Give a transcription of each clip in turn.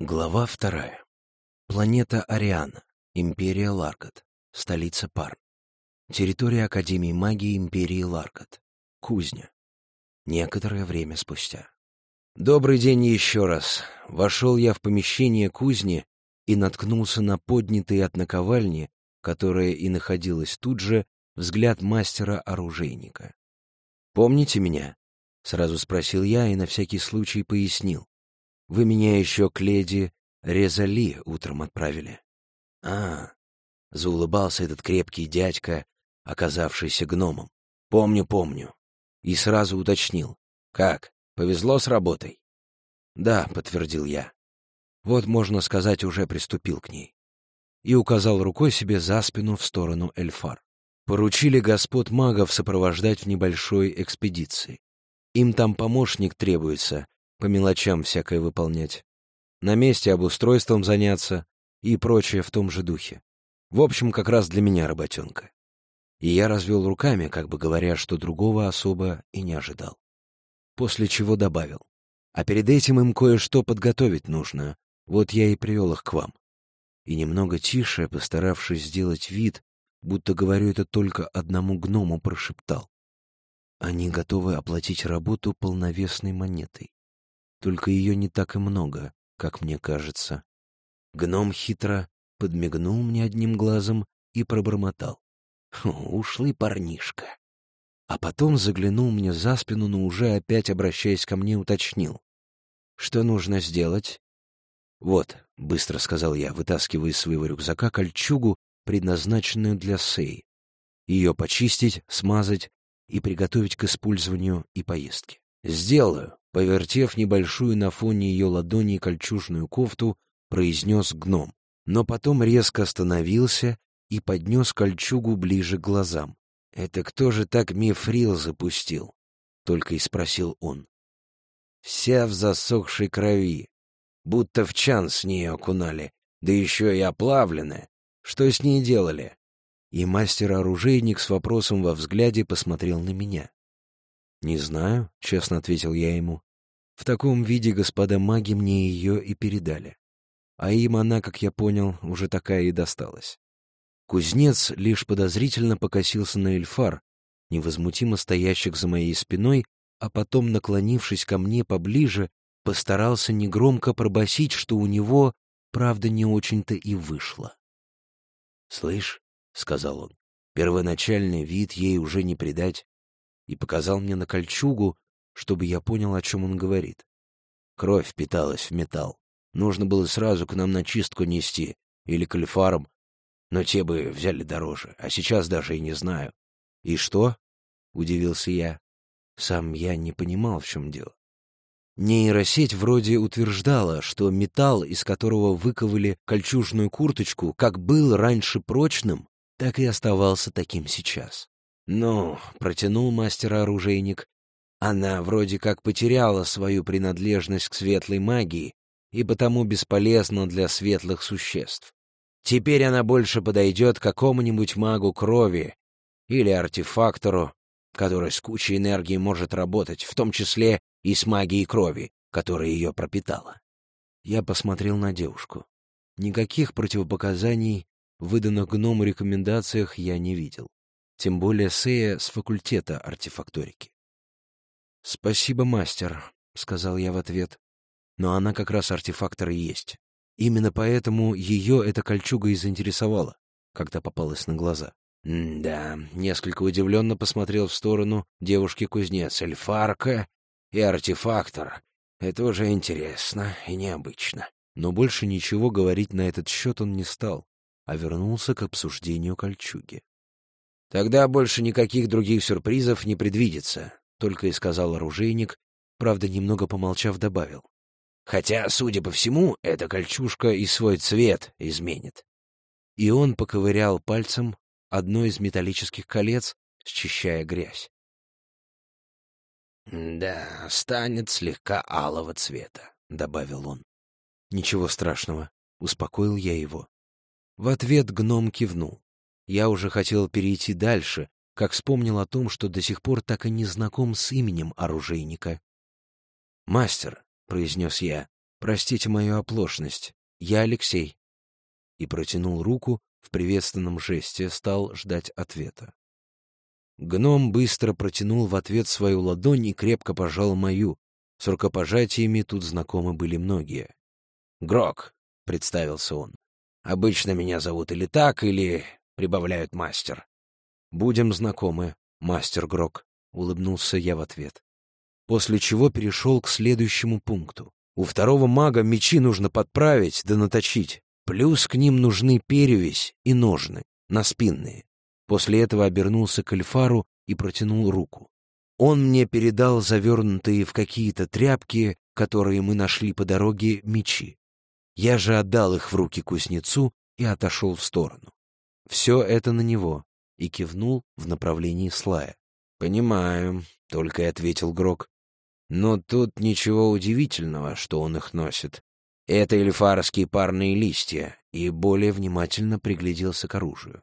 Глава вторая. Планета Ариана. Империя Ларкот. Столица Парн. Территория Академии магии Империи Ларкот. Кузня. Некоторое время спустя. Добрый день еще раз. Вошел я в помещение кузни и наткнулся на поднятый от наковальни, которая и находилась тут же, взгляд мастера-оружейника. «Помните меня?» — сразу спросил я и на всякий случай пояснил. Вы меня еще к леди Резали утром отправили. А, заулыбался этот крепкий дядька, оказавшийся гномом. Помню, помню. И сразу уточнил. Как, повезло с работой? Да, подтвердил я. Вот, можно сказать, уже приступил к ней. И указал рукой себе за спину в сторону Эльфар. Поручили господ магов сопровождать в небольшой экспедиции. Им там помощник требуется, по мелочам всякое выполнять, на месте обустройством заняться и прочее в том же духе. В общем, как раз для меня работенка. И я развел руками, как бы говоря, что другого особо и не ожидал. После чего добавил. А перед этим им кое-что подготовить нужно, вот я и привел их к вам. И немного тише, постаравшись сделать вид, будто говорю это только одному гному, прошептал. Они готовы оплатить работу полновесной монетой. Только ее не так и много, как мне кажется. Гном хитро подмигнул мне одним глазом и пробормотал. Ушлый парнишка. А потом заглянул мне за спину, но уже опять, обращаясь ко мне, уточнил. «Что нужно сделать?» «Вот», — быстро сказал я, вытаскивая из своего рюкзака кольчугу, предназначенную для Сей. Ее почистить, смазать и приготовить к использованию и поездке. «Сделаю», Повертев небольшую на фоне ее ладони кольчужную кофту, произнес гном, но потом резко остановился и поднес кольчугу ближе к глазам. «Это кто же так мифрил запустил?» — только и спросил он. «Вся в засохшей крови, будто в чан с ней окунали, да еще и оплавленная. Что с ней делали?» И мастер-оружейник с вопросом во взгляде посмотрел на меня. «Не знаю», — честно ответил я ему. «В таком виде господа маги мне ее и передали. А им она, как я понял, уже такая и досталась». Кузнец лишь подозрительно покосился на эльфар, невозмутимо стоящих за моей спиной, а потом, наклонившись ко мне поближе, постарался негромко пробасить, что у него, правда, не очень-то и вышло. «Слышь», — сказал он, — «первоначальный вид ей уже не придать и показал мне на кольчугу, чтобы я понял, о чем он говорит. Кровь питалась в металл. Нужно было сразу к нам на чистку нести или к альфарам, но те бы взяли дороже, а сейчас даже и не знаю. «И что?» — удивился я. Сам я не понимал, в чем дело. Нейросеть вроде утверждала, что металл, из которого выковали кольчужную курточку, как был раньше прочным, так и оставался таким сейчас. «Ну», — протянул мастер-оружейник, — «она вроде как потеряла свою принадлежность к светлой магии и потому бесполезна для светлых существ. Теперь она больше подойдет какому-нибудь магу крови или артефактору, который с кучей энергии может работать, в том числе и с магией крови, которая ее пропитала». Я посмотрел на девушку. Никаких противопоказаний в выданных гному рекомендациях я не видел тем более Сея с факультета артефакторики. «Спасибо, мастер», — сказал я в ответ. «Но она как раз артефактор и есть. Именно поэтому ее эта кольчуга и заинтересовала, когда попалась на глаза». «Да», — несколько удивленно посмотрел в сторону девушки-кузнец Эльфарка и артефактор. «Это уже интересно и необычно». Но больше ничего говорить на этот счет он не стал, а вернулся к обсуждению кольчуги. Тогда больше никаких других сюрпризов не предвидится, только и сказал оружейник, правда, немного помолчав, добавил. Хотя, судя по всему, эта кольчужка и свой цвет изменит. И он поковырял пальцем одно из металлических колец, счищая грязь. «Да, станет слегка алого цвета», — добавил он. «Ничего страшного», — успокоил я его. В ответ гном кивнул. Я уже хотел перейти дальше, как вспомнил о том, что до сих пор так и не знаком с именем оружейника. «Мастер», — произнес я, Простите мою оплошность. Я Алексей». И протянул руку, в приветственном жесте стал ждать ответа. Гном быстро протянул в ответ свою ладонь и крепко пожал мою. С рукопожатиями тут знакомы были многие. «Грок», — представился он. «Обычно меня зовут или так, или прибавляют мастер». «Будем знакомы, мастер Грок», — улыбнулся я в ответ. После чего перешел к следующему пункту. У второго мага мечи нужно подправить да наточить. Плюс к ним нужны перевесь и ножны, наспинные. После этого обернулся к Эльфару и протянул руку. Он мне передал завернутые в какие-то тряпки, которые мы нашли по дороге, мечи. Я же отдал их в руки кузнецу и отошел в сторону. Все это на него, и кивнул в направлении Слая. «Понимаю», — только и ответил Грок. «Но тут ничего удивительного, что он их носит. Это эльфарские парные листья, и более внимательно пригляделся к оружию.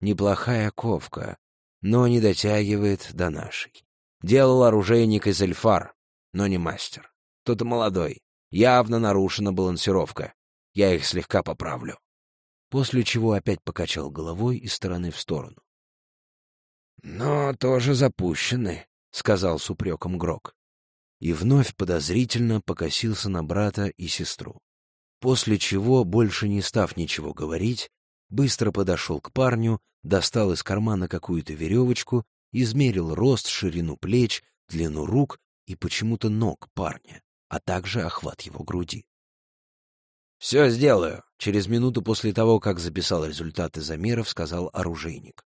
Неплохая ковка, но не дотягивает до нашей. Делал оружейник из эльфар, но не мастер. Тот молодой. Явно нарушена балансировка. Я их слегка поправлю. После чего опять покачал головой из стороны в сторону. «Но тоже запущены», — сказал с упреком Грок и вновь подозрительно покосился на брата и сестру. После чего, больше не став ничего говорить, быстро подошел к парню, достал из кармана какую-то веревочку, измерил рост, ширину плеч, длину рук и почему-то ног парня, а также охват его груди. «Все сделаю», — через минуту после того, как записал результаты замеров, сказал оружейник.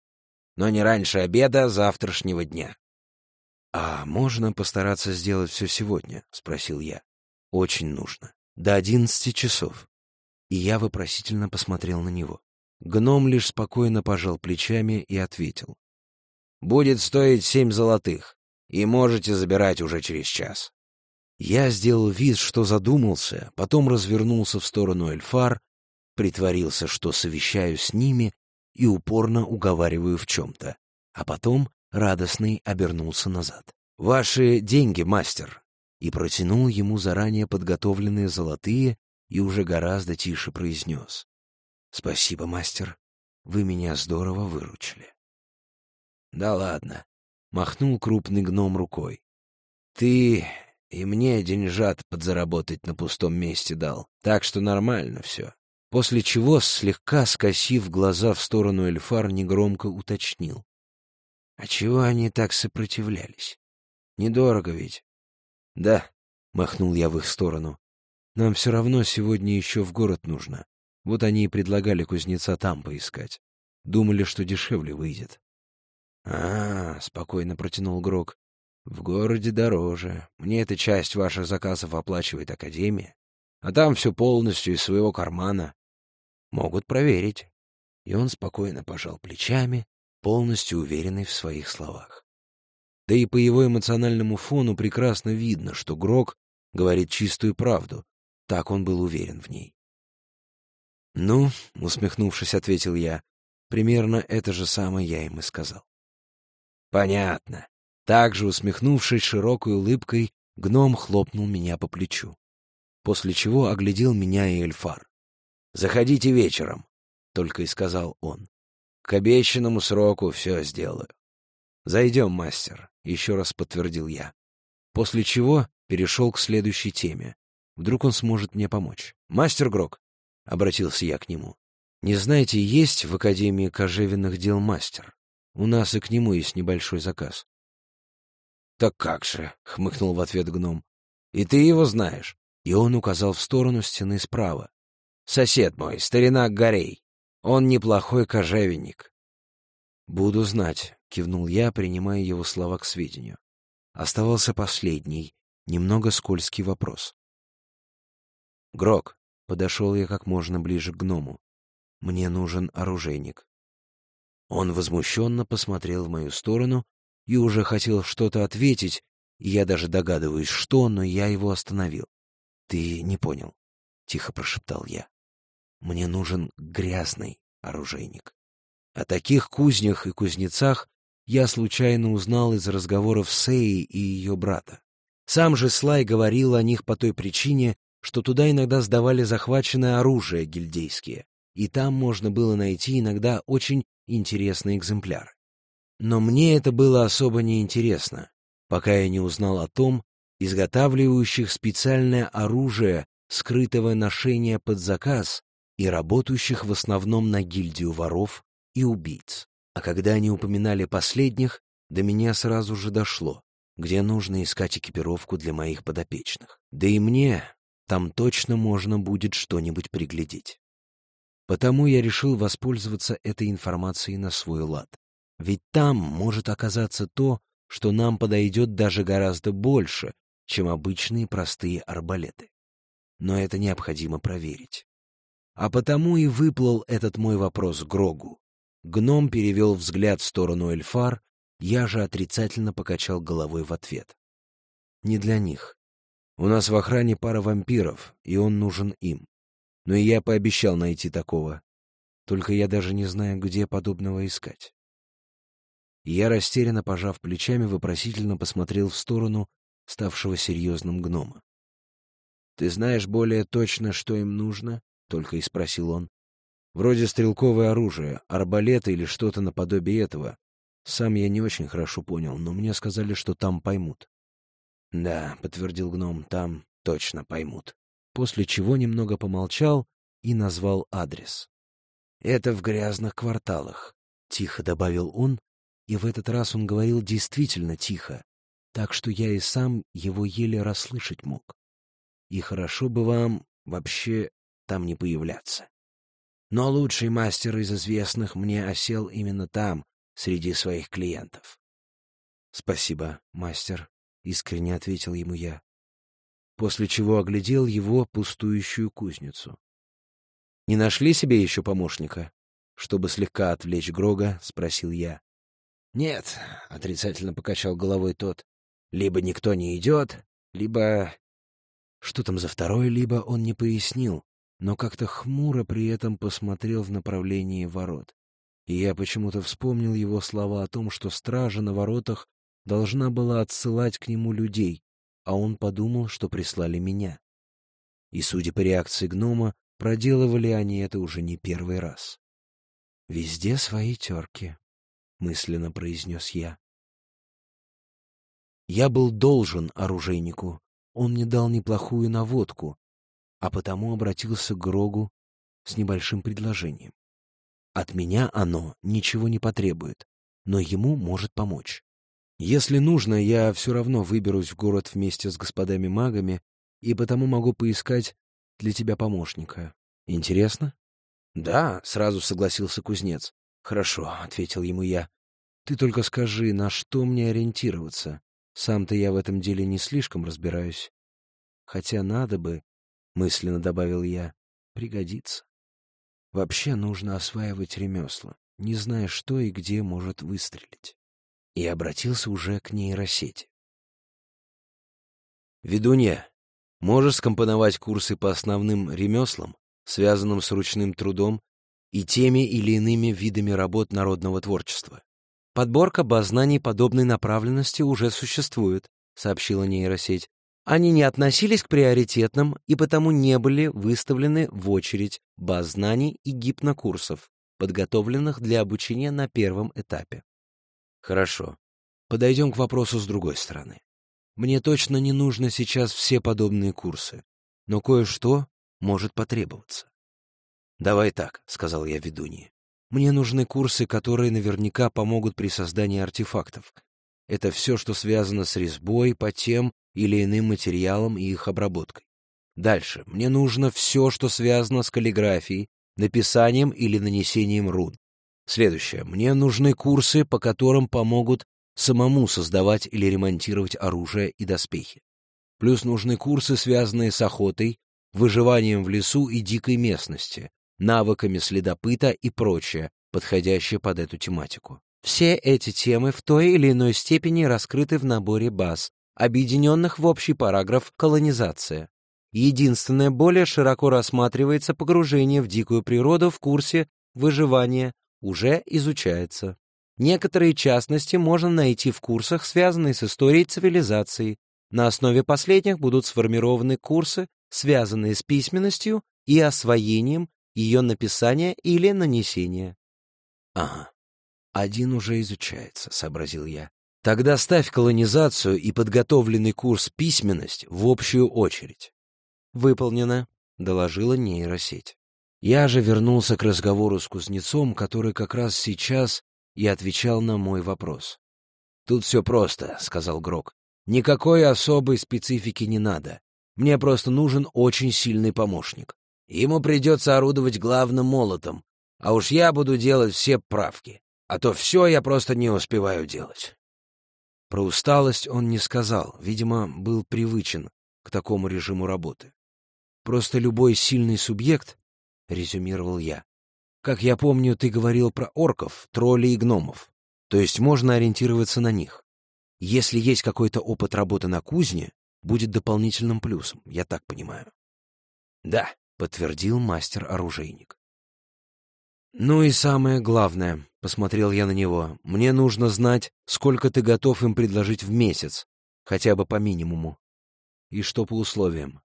«Но не раньше обеда завтрашнего дня». «А можно постараться сделать все сегодня?» — спросил я. «Очень нужно. До одиннадцати часов». И я вопросительно посмотрел на него. Гном лишь спокойно пожал плечами и ответил. «Будет стоить семь золотых, и можете забирать уже через час». Я сделал вид, что задумался, потом развернулся в сторону Эльфар, притворился, что совещаю с ними и упорно уговариваю в чем-то, а потом радостный обернулся назад. «Ваши деньги, мастер!» и протянул ему заранее подготовленные золотые и уже гораздо тише произнес. «Спасибо, мастер, вы меня здорово выручили». «Да ладно», — махнул крупный гном рукой. «Ты и мне деньжат подзаработать на пустом месте дал, так что нормально все». После чего, слегка скосив глаза в сторону Эльфар, негромко уточнил. А чего они так сопротивлялись? Недорого ведь. Да, махнул я в их сторону. Нам все равно сегодня еще в город нужно. Вот они и предлагали кузнеца там поискать. Думали, что дешевле выйдет. А, -а, -а спокойно протянул Грок. В городе дороже. Мне эта часть ваших заказов оплачивает Академия. А там все полностью из своего кармана. Могут проверить. И он спокойно пожал плечами, полностью уверенный в своих словах. Да и по его эмоциональному фону прекрасно видно, что Грок говорит чистую правду, так он был уверен в ней. «Ну», — усмехнувшись, ответил я, — «примерно это же самое я им и сказал». «Понятно». Также, усмехнувшись широкой улыбкой, гном хлопнул меня по плечу, после чего оглядел меня и Эльфар. «Заходите вечером», — только и сказал он. К обещанному сроку все сделаю. «Зайдем, мастер», — еще раз подтвердил я. После чего перешел к следующей теме. Вдруг он сможет мне помочь. «Мастер Грок», — обратился я к нему, — «не знаете, есть в Академии кожевенных дел мастер? У нас и к нему есть небольшой заказ». «Так как же», — хмыкнул в ответ гном, — «и ты его знаешь». И он указал в сторону стены справа. «Сосед мой, старина Горей. Он неплохой кожевенник. «Буду знать», — кивнул я, принимая его слова к сведению. Оставался последний, немного скользкий вопрос. «Грок», — подошел я как можно ближе к гному, — «мне нужен оружейник». Он возмущенно посмотрел в мою сторону и уже хотел что-то ответить, я даже догадываюсь, что, но я его остановил. «Ты не понял», — тихо прошептал я. Мне нужен грязный оружейник. О таких кузнях и кузнецах я случайно узнал из разговоров Сеи и ее брата. Сам же Слай говорил о них по той причине, что туда иногда сдавали захваченное оружие гильдейские, и там можно было найти иногда очень интересные экземпляры. Но мне это было особо не интересно, пока я не узнал о том, изготавливающих специальное оружие скрытого ношения под заказ и работающих в основном на гильдию воров и убийц. А когда они упоминали последних, до меня сразу же дошло, где нужно искать экипировку для моих подопечных. Да и мне там точно можно будет что-нибудь приглядеть. Потому я решил воспользоваться этой информацией на свой лад. Ведь там может оказаться то, что нам подойдет даже гораздо больше, чем обычные простые арбалеты. Но это необходимо проверить. А потому и выплыл этот мой вопрос Грогу. Гном перевел взгляд в сторону Эльфар, я же отрицательно покачал головой в ответ. Не для них. У нас в охране пара вампиров, и он нужен им. Но и я пообещал найти такого. Только я даже не знаю, где подобного искать. Я, растерянно пожав плечами, вопросительно посмотрел в сторону ставшего серьезным гнома. — Ты знаешь более точно, что им нужно? — только и спросил он. Вроде стрелковое оружие, арбалеты или что-то наподобие этого. Сам я не очень хорошо понял, но мне сказали, что там поймут. — Да, — подтвердил гном, — там точно поймут. После чего немного помолчал и назвал адрес. — Это в грязных кварталах, — тихо добавил он, и в этот раз он говорил действительно тихо, так что я и сам его еле расслышать мог. И хорошо бы вам вообще там не появляться. Но лучший мастер из известных мне осел именно там, среди своих клиентов. — Спасибо, мастер, — искренне ответил ему я, после чего оглядел его пустующую кузницу. — Не нашли себе еще помощника? Чтобы слегка отвлечь Грога, спросил я. — Нет, — отрицательно покачал головой тот, — либо никто не идет, либо... Что там за второе «либо» он не пояснил, но как-то хмуро при этом посмотрел в направлении ворот. И я почему-то вспомнил его слова о том, что стража на воротах должна была отсылать к нему людей, а он подумал, что прислали меня. И, судя по реакции гнома, проделывали они это уже не первый раз. «Везде свои терки», — мысленно произнес я. Я был должен оружейнику, он мне дал неплохую наводку, а потому обратился к Грогу с небольшим предложением. От меня оно ничего не потребует, но ему может помочь. Если нужно, я все равно выберусь в город вместе с господами магами, и потому могу поискать для тебя помощника. Интересно? — Да, — сразу согласился кузнец. — Хорошо, — ответил ему я. — Ты только скажи, на что мне ориентироваться. Сам-то я в этом деле не слишком разбираюсь. Хотя надо бы, — мысленно добавил я, — пригодится. Вообще нужно осваивать ремесла, не зная, что и где может выстрелить. И обратился уже к нейросети. «Ведунья, можешь скомпоновать курсы по основным ремеслам, связанным с ручным трудом и теми или иными видами работ народного творчества?» «Подборка баз знаний подобной направленности уже существует», — сообщила нейросеть. Они не относились к приоритетным и потому не были выставлены в очередь баз знаний и гипнокурсов, подготовленных для обучения на первом этапе. Хорошо. Подойдем к вопросу с другой стороны. Мне точно не нужно сейчас все подобные курсы, но кое-что может потребоваться. «Давай так», — сказал я ведунье. «Мне нужны курсы, которые наверняка помогут при создании артефактов. Это все, что связано с резьбой по тем или иным материалам и их обработкой. Дальше. Мне нужно все, что связано с каллиграфией, написанием или нанесением рун. Следующее. Мне нужны курсы, по которым помогут самому создавать или ремонтировать оружие и доспехи. Плюс нужны курсы, связанные с охотой, выживанием в лесу и дикой местности, навыками следопыта и прочее, подходящее под эту тематику. Все эти темы в той или иной степени раскрыты в наборе баз, объединенных в общий параграф «Колонизация». Единственное, более широко рассматривается погружение в дикую природу в курсе выживания, уже изучается. Некоторые частности можно найти в курсах, связанных с историей цивилизации. На основе последних будут сформированы курсы, связанные с письменностью и освоением ее написания или нанесения. Ага, один уже изучается, сообразил я. Тогда ставь колонизацию и подготовленный курс письменность в общую очередь. Выполнено, доложила нейросеть. Я же вернулся к разговору с кузнецом, который как раз сейчас и отвечал на мой вопрос. «Тут все просто», — сказал Грок. «Никакой особой специфики не надо. Мне просто нужен очень сильный помощник. Ему придется орудовать главным молотом, а уж я буду делать все правки, а то все я просто не успеваю делать». Про усталость он не сказал, видимо, был привычен к такому режиму работы. Просто любой сильный субъект, — резюмировал я. Как я помню, ты говорил про орков, троллей и гномов. То есть можно ориентироваться на них. Если есть какой-то опыт работы на кузне, будет дополнительным плюсом, я так понимаю. Да, подтвердил мастер-оружейник. Ну и самое главное, посмотрел я на него, мне нужно знать, сколько ты готов им предложить в месяц, хотя бы по минимуму. И что по условиям.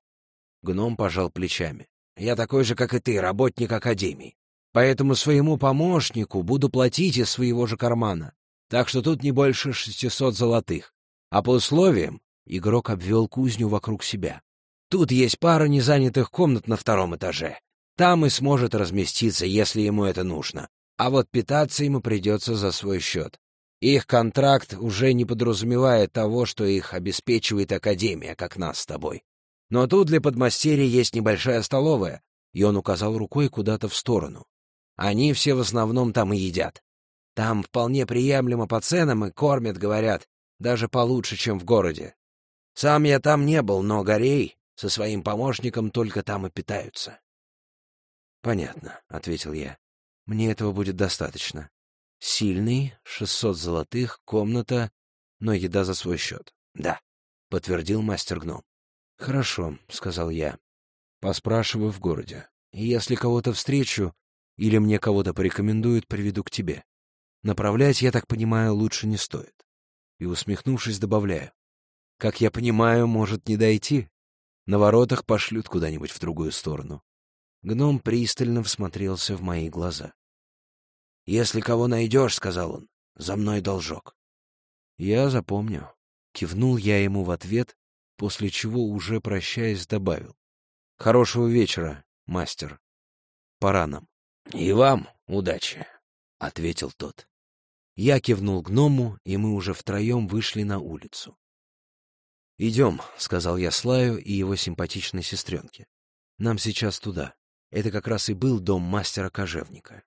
Гном пожал плечами. Я такой же, как и ты, работник Академии. Поэтому своему помощнику буду платить из своего же кармана. Так что тут не больше шестисот золотых. А по условиям игрок обвел кузню вокруг себя. Тут есть пара незанятых комнат на втором этаже. Там и сможет разместиться, если ему это нужно. А вот питаться ему придется за свой счет. Их контракт уже не подразумевает того, что их обеспечивает Академия, как нас с тобой. Но тут для подмастерья есть небольшая столовая, и он указал рукой куда-то в сторону. Они все в основном там и едят. Там вполне приемлемо по ценам и кормят, говорят, даже получше, чем в городе. Сам я там не был, но Горей со своим помощником только там и питаются. «Понятно», — ответил я. «Мне этого будет достаточно. Сильный, шестьсот золотых, комната, но еда за свой счет». «Да», — подтвердил мастер-гном. «Хорошо», — сказал я. «Поспрашиваю в городе. Если кого-то встречу, или мне кого-то порекомендуют, приведу к тебе. Направлять, я так понимаю, лучше не стоит. И, усмехнувшись, добавляю. Как я понимаю, может не дойти. На воротах пошлют куда-нибудь в другую сторону. Гном пристально всмотрелся в мои глаза. «Если кого найдешь, — сказал он, — за мной должок». «Я запомню». Кивнул я ему в ответ, после чего, уже прощаясь, добавил. «Хорошего вечера, мастер. Пора нам». «И вам удачи», — ответил тот. Я кивнул гному, и мы уже втроем вышли на улицу. «Идем», — сказал я Слаю и его симпатичной сестренке. «Нам сейчас туда. Это как раз и был дом мастера-кожевника».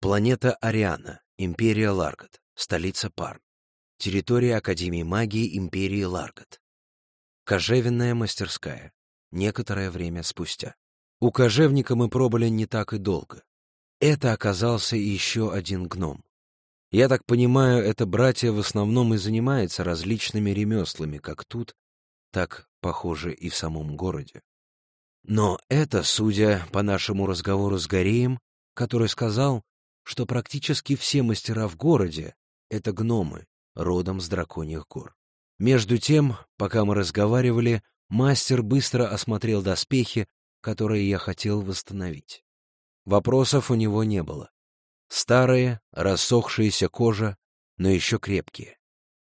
Планета Ариана, Империя Ларгат, столица Парм. Территория Академии магии Империи Ларгат. Кожевенная мастерская. Некоторое время спустя. У кожевника мы пробыли не так и долго. Это оказался еще один гном. Я так понимаю, это братья в основном и занимаются различными ремеслами, как тут, так, похоже, и в самом городе. Но это, судя по нашему разговору с Гореем, который сказал, что практически все мастера в городе — это гномы, родом с драконьих гор. Между тем, пока мы разговаривали, мастер быстро осмотрел доспехи, которые я хотел восстановить. Вопросов у него не было. Старые, рассохшаяся кожа, но еще крепкие.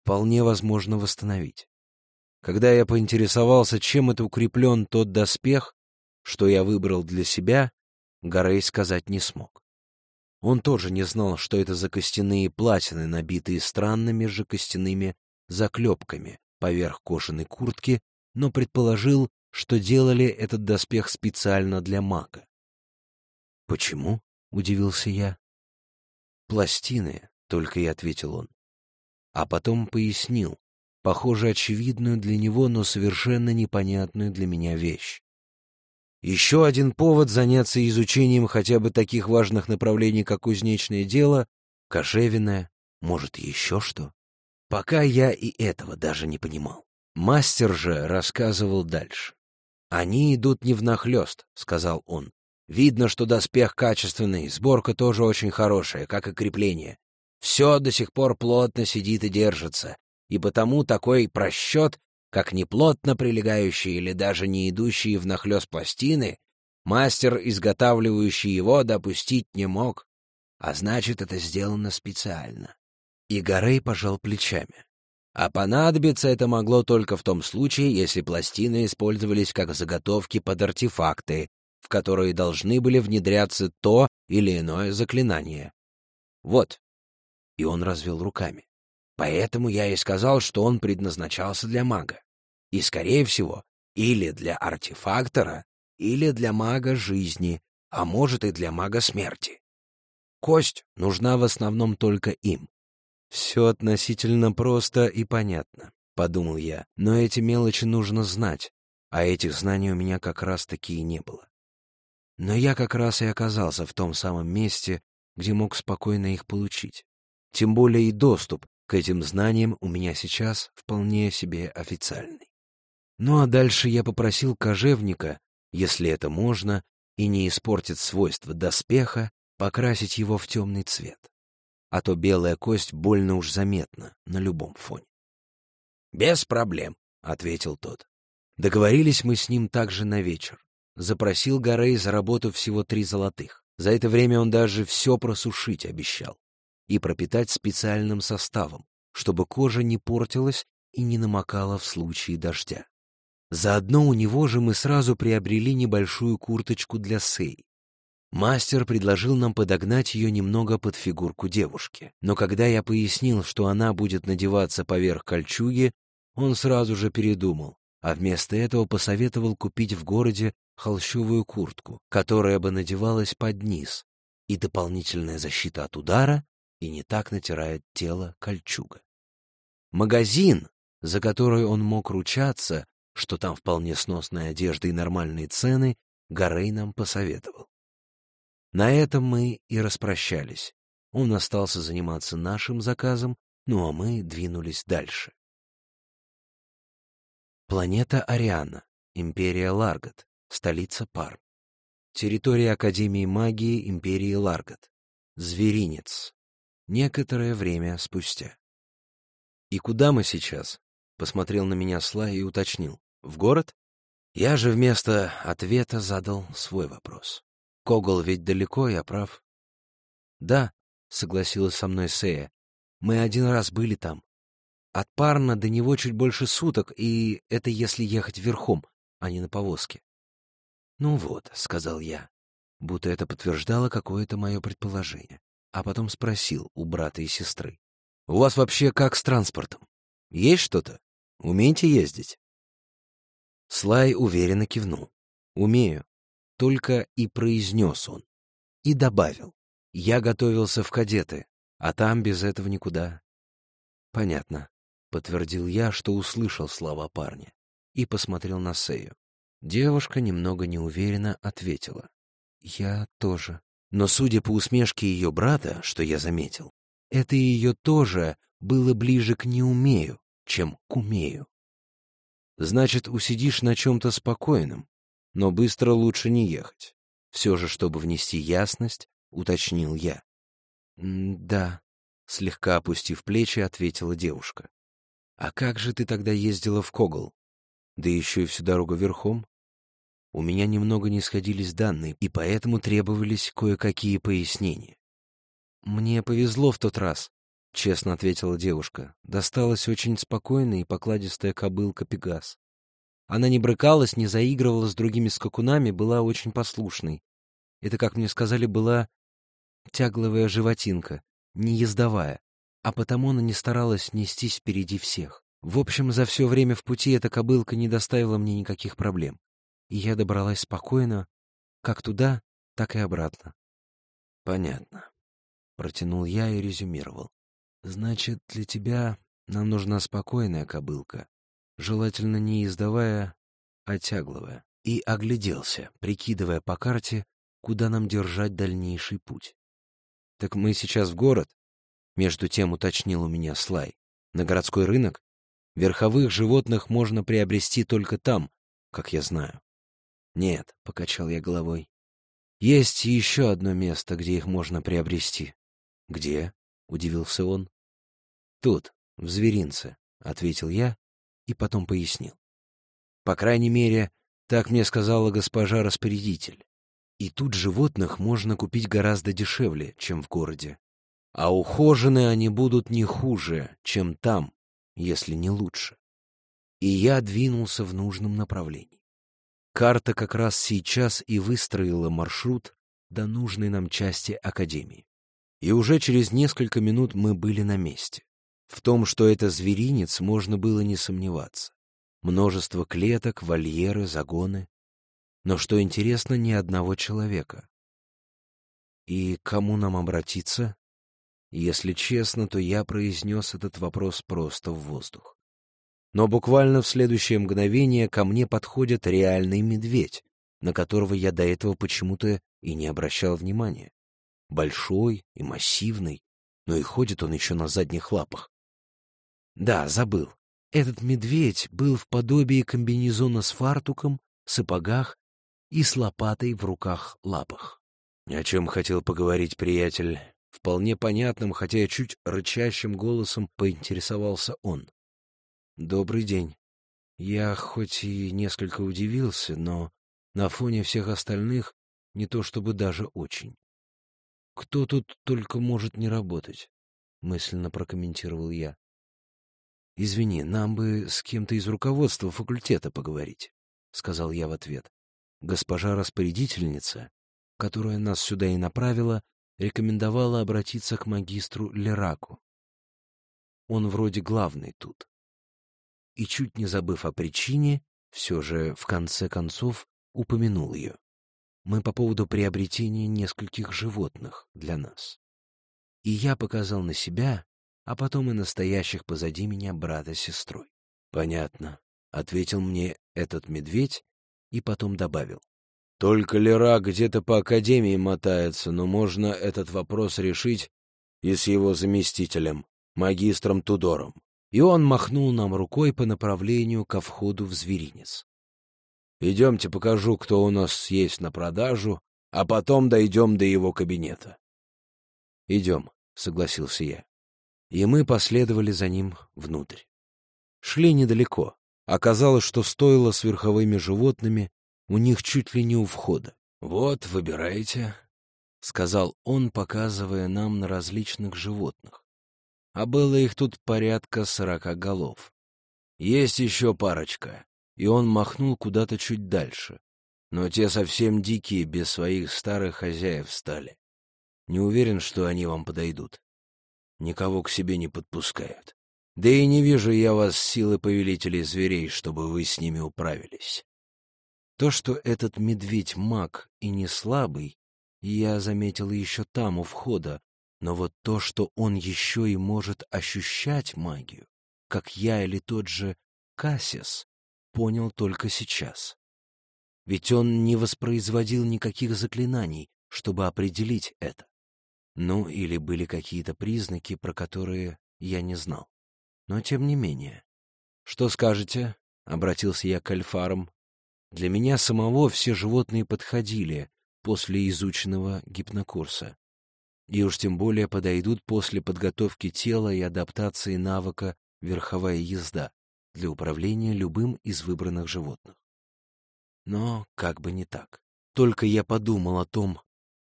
Вполне возможно восстановить. Когда я поинтересовался, чем это укреплен тот доспех, что я выбрал для себя, Гарей сказать не смог. Он тоже не знал, что это за костяные платины, набитые странными же костяными заклепками поверх кожаной куртки, но предположил, что делали этот доспех специально для мага. «Почему?» — удивился я. «Пластины», — только и ответил он. А потом пояснил, похоже, очевидную для него, но совершенно непонятную для меня вещь. Еще один повод заняться изучением хотя бы таких важных направлений, как кузнечное дело, кожевенное, может, еще что. Пока я и этого даже не понимал. Мастер же рассказывал дальше. «Они идут не внахлёст», — сказал он. «Видно, что доспех качественный, сборка тоже очень хорошая, как и крепление. Все до сих пор плотно сидит и держится, и потому такой просчет, как неплотно прилегающие или даже не идущие внахлёст пластины, мастер, изготавливающий его, допустить не мог, а значит, это сделано специально. И Горей пожал плечами. А понадобиться это могло только в том случае, если пластины использовались как заготовки под артефакты, в которые должны были внедряться то или иное заклинание. Вот. И он развел руками. Поэтому я и сказал, что он предназначался для мага. И, скорее всего, или для артефактора, или для мага жизни, а может и для мага смерти. Кость нужна в основном только им. Все относительно просто и понятно, — подумал я, но эти мелочи нужно знать, а этих знаний у меня как раз-таки и не было. Но я как раз и оказался в том самом месте, где мог спокойно их получить. Тем более и доступ к этим знаниям у меня сейчас вполне себе официальный. Ну а дальше я попросил кожевника, если это можно, и не испортит свойства доспеха, покрасить его в темный цвет. А то белая кость больно уж заметна на любом фоне. «Без проблем», — ответил тот. Договорились мы с ним также на вечер. Запросил Гарей за работу всего три золотых. За это время он даже все просушить обещал. И пропитать специальным составом, чтобы кожа не портилась и не намокала в случае дождя. Заодно у него же мы сразу приобрели небольшую курточку для Сей. Мастер предложил нам подогнать ее немного под фигурку девушки. Но когда я пояснил, что она будет надеваться поверх кольчуги, он сразу же передумал, а вместо этого посоветовал купить в городе холщовую куртку, которая бы надевалась под низ, и дополнительная защита от удара, и не так натирает тело кольчуга. Магазин, за который он мог ручаться, что там вполне сносная одежда и нормальные цены, Горей нам посоветовал. На этом мы и распрощались. Он остался заниматься нашим заказом, ну а мы двинулись дальше. Планета Ариана, Империя Ларгат, столица Пар. Территория Академии магии Империи Ларгат. Зверинец. Некоторое время спустя. «И куда мы сейчас?» — посмотрел на меня Слай и уточнил. «В город?» Я же вместо ответа задал свой вопрос. «Когол ведь далеко, я прав?» «Да», — согласилась со мной Сея. «Мы один раз были там. От Парна до него чуть больше суток, и это если ехать верхом, а не на повозке. «Ну вот», — сказал я, будто это подтверждало какое-то мое предположение, а потом спросил у брата и сестры. «У вас вообще как с транспортом? Есть что-то? Умеете ездить?» Слай уверенно кивнул. «Умею». Только и произнес он. И добавил. «Я готовился в кадеты, а там без этого никуда». «Понятно. — подтвердил я, что услышал слова парня, и посмотрел на Сею. Девушка немного неуверенно ответила. «Я тоже». Но, судя по усмешке ее брата, что я заметил, это ее тоже было ближе к «не умею», чем к «умею». «Значит, усидишь на чем-то спокойном, но быстро лучше не ехать». Все же, чтобы внести ясность, уточнил я. «Да», — слегка опустив плечи, ответила девушка. «А как же ты тогда ездила в Когол? Да еще и всю дорогу верхом?» У меня немного не сходились данные, и поэтому требовались кое-какие пояснения. «Мне повезло в тот раз», — честно ответила девушка. Досталась очень спокойная и покладистая кобылка Пегас. Она не брыкалась, не заигрывала с другими скакунами, была очень послушной. Это, как мне сказали, была тягловая животинка, не ездовая а потому она не старалась нестись впереди всех. В общем, за все время в пути эта кобылка не доставила мне никаких проблем, и я добралась спокойно, как туда, так и обратно. — Понятно. Протянул я и резюмировал. — Значит, для тебя нам нужна спокойная кобылка, желательно не издавая, а тягловая. И огляделся, прикидывая по карте, куда нам держать дальнейший путь. — Так мы сейчас в город? Между тем уточнил у меня Слай. На городской рынок? Верховых животных можно приобрести только там, как я знаю. Нет, — покачал я головой. Есть еще одно место, где их можно приобрести. Где? — удивился он. Тут, в зверинце, — ответил я и потом пояснил. По крайней мере, так мне сказала госпожа распорядитель. И тут животных можно купить гораздо дешевле, чем в городе. А ухожены они будут не хуже, чем там, если не лучше. И я двинулся в нужном направлении. Карта как раз сейчас и выстроила маршрут до нужной нам части Академии. И уже через несколько минут мы были на месте. В том, что это зверинец, можно было не сомневаться. Множество клеток, вольеры, загоны. Но что интересно, ни одного человека. И кому нам обратиться? Если честно, то я произнес этот вопрос просто в воздух. Но буквально в следующее мгновение ко мне подходит реальный медведь, на которого я до этого почему-то и не обращал внимания. Большой и массивный, но и ходит он еще на задних лапах. Да, забыл. Этот медведь был в подобии комбинезона с фартуком, сапогах и с лопатой в руках-лапах. О чем хотел поговорить приятель, вполне понятным, хотя и чуть рычащим голосом поинтересовался он. «Добрый день. Я хоть и несколько удивился, но на фоне всех остальных не то чтобы даже очень. Кто тут только может не работать?» — мысленно прокомментировал я. «Извини, нам бы с кем-то из руководства факультета поговорить», — сказал я в ответ. Госпожа распорядительница, которая нас сюда и направила, рекомендовала обратиться к магистру Лераку. Он вроде главный тут. И чуть не забыв о причине, все же, в конце концов, упомянул ее. Мы по поводу приобретения нескольких животных для нас. И я показал на себя, а потом и настоящих позади меня брата с сестрой. «Понятно», — ответил мне этот медведь и потом добавил. «Только Лера где-то по академии мотается, но можно этот вопрос решить и с его заместителем, магистром Тудором». И он махнул нам рукой по направлению ко входу в зверинец. «Идемте покажу, кто у нас есть на продажу, а потом дойдем до его кабинета». «Идем», — согласился я и мы последовали за ним внутрь. Шли недалеко. Оказалось, что стоило с верховыми животными у них чуть ли не у входа. «Вот, выбирайте», — сказал он, показывая нам на различных животных. А было их тут порядка сорока голов. Есть еще парочка, и он махнул куда-то чуть дальше. Но те совсем дикие, без своих старых хозяев стали. Не уверен, что они вам подойдут никого к себе не подпускают. Да и не вижу я вас силы повелителей зверей, чтобы вы с ними управились. То, что этот медведь маг и не слабый, я заметил еще там, у входа, но вот то, что он еще и может ощущать магию, как я или тот же Кассис, понял только сейчас. Ведь он не воспроизводил никаких заклинаний, чтобы определить это. Ну, или были какие-то признаки, про которые я не знал. Но тем не менее. «Что скажете?» — обратился я к альфарам. Для меня самого все животные подходили после изученного гипнокурса. И уж тем более подойдут после подготовки тела и адаптации навыка верховая езда для управления любым из выбранных животных. Но как бы не так. Только я подумал о том,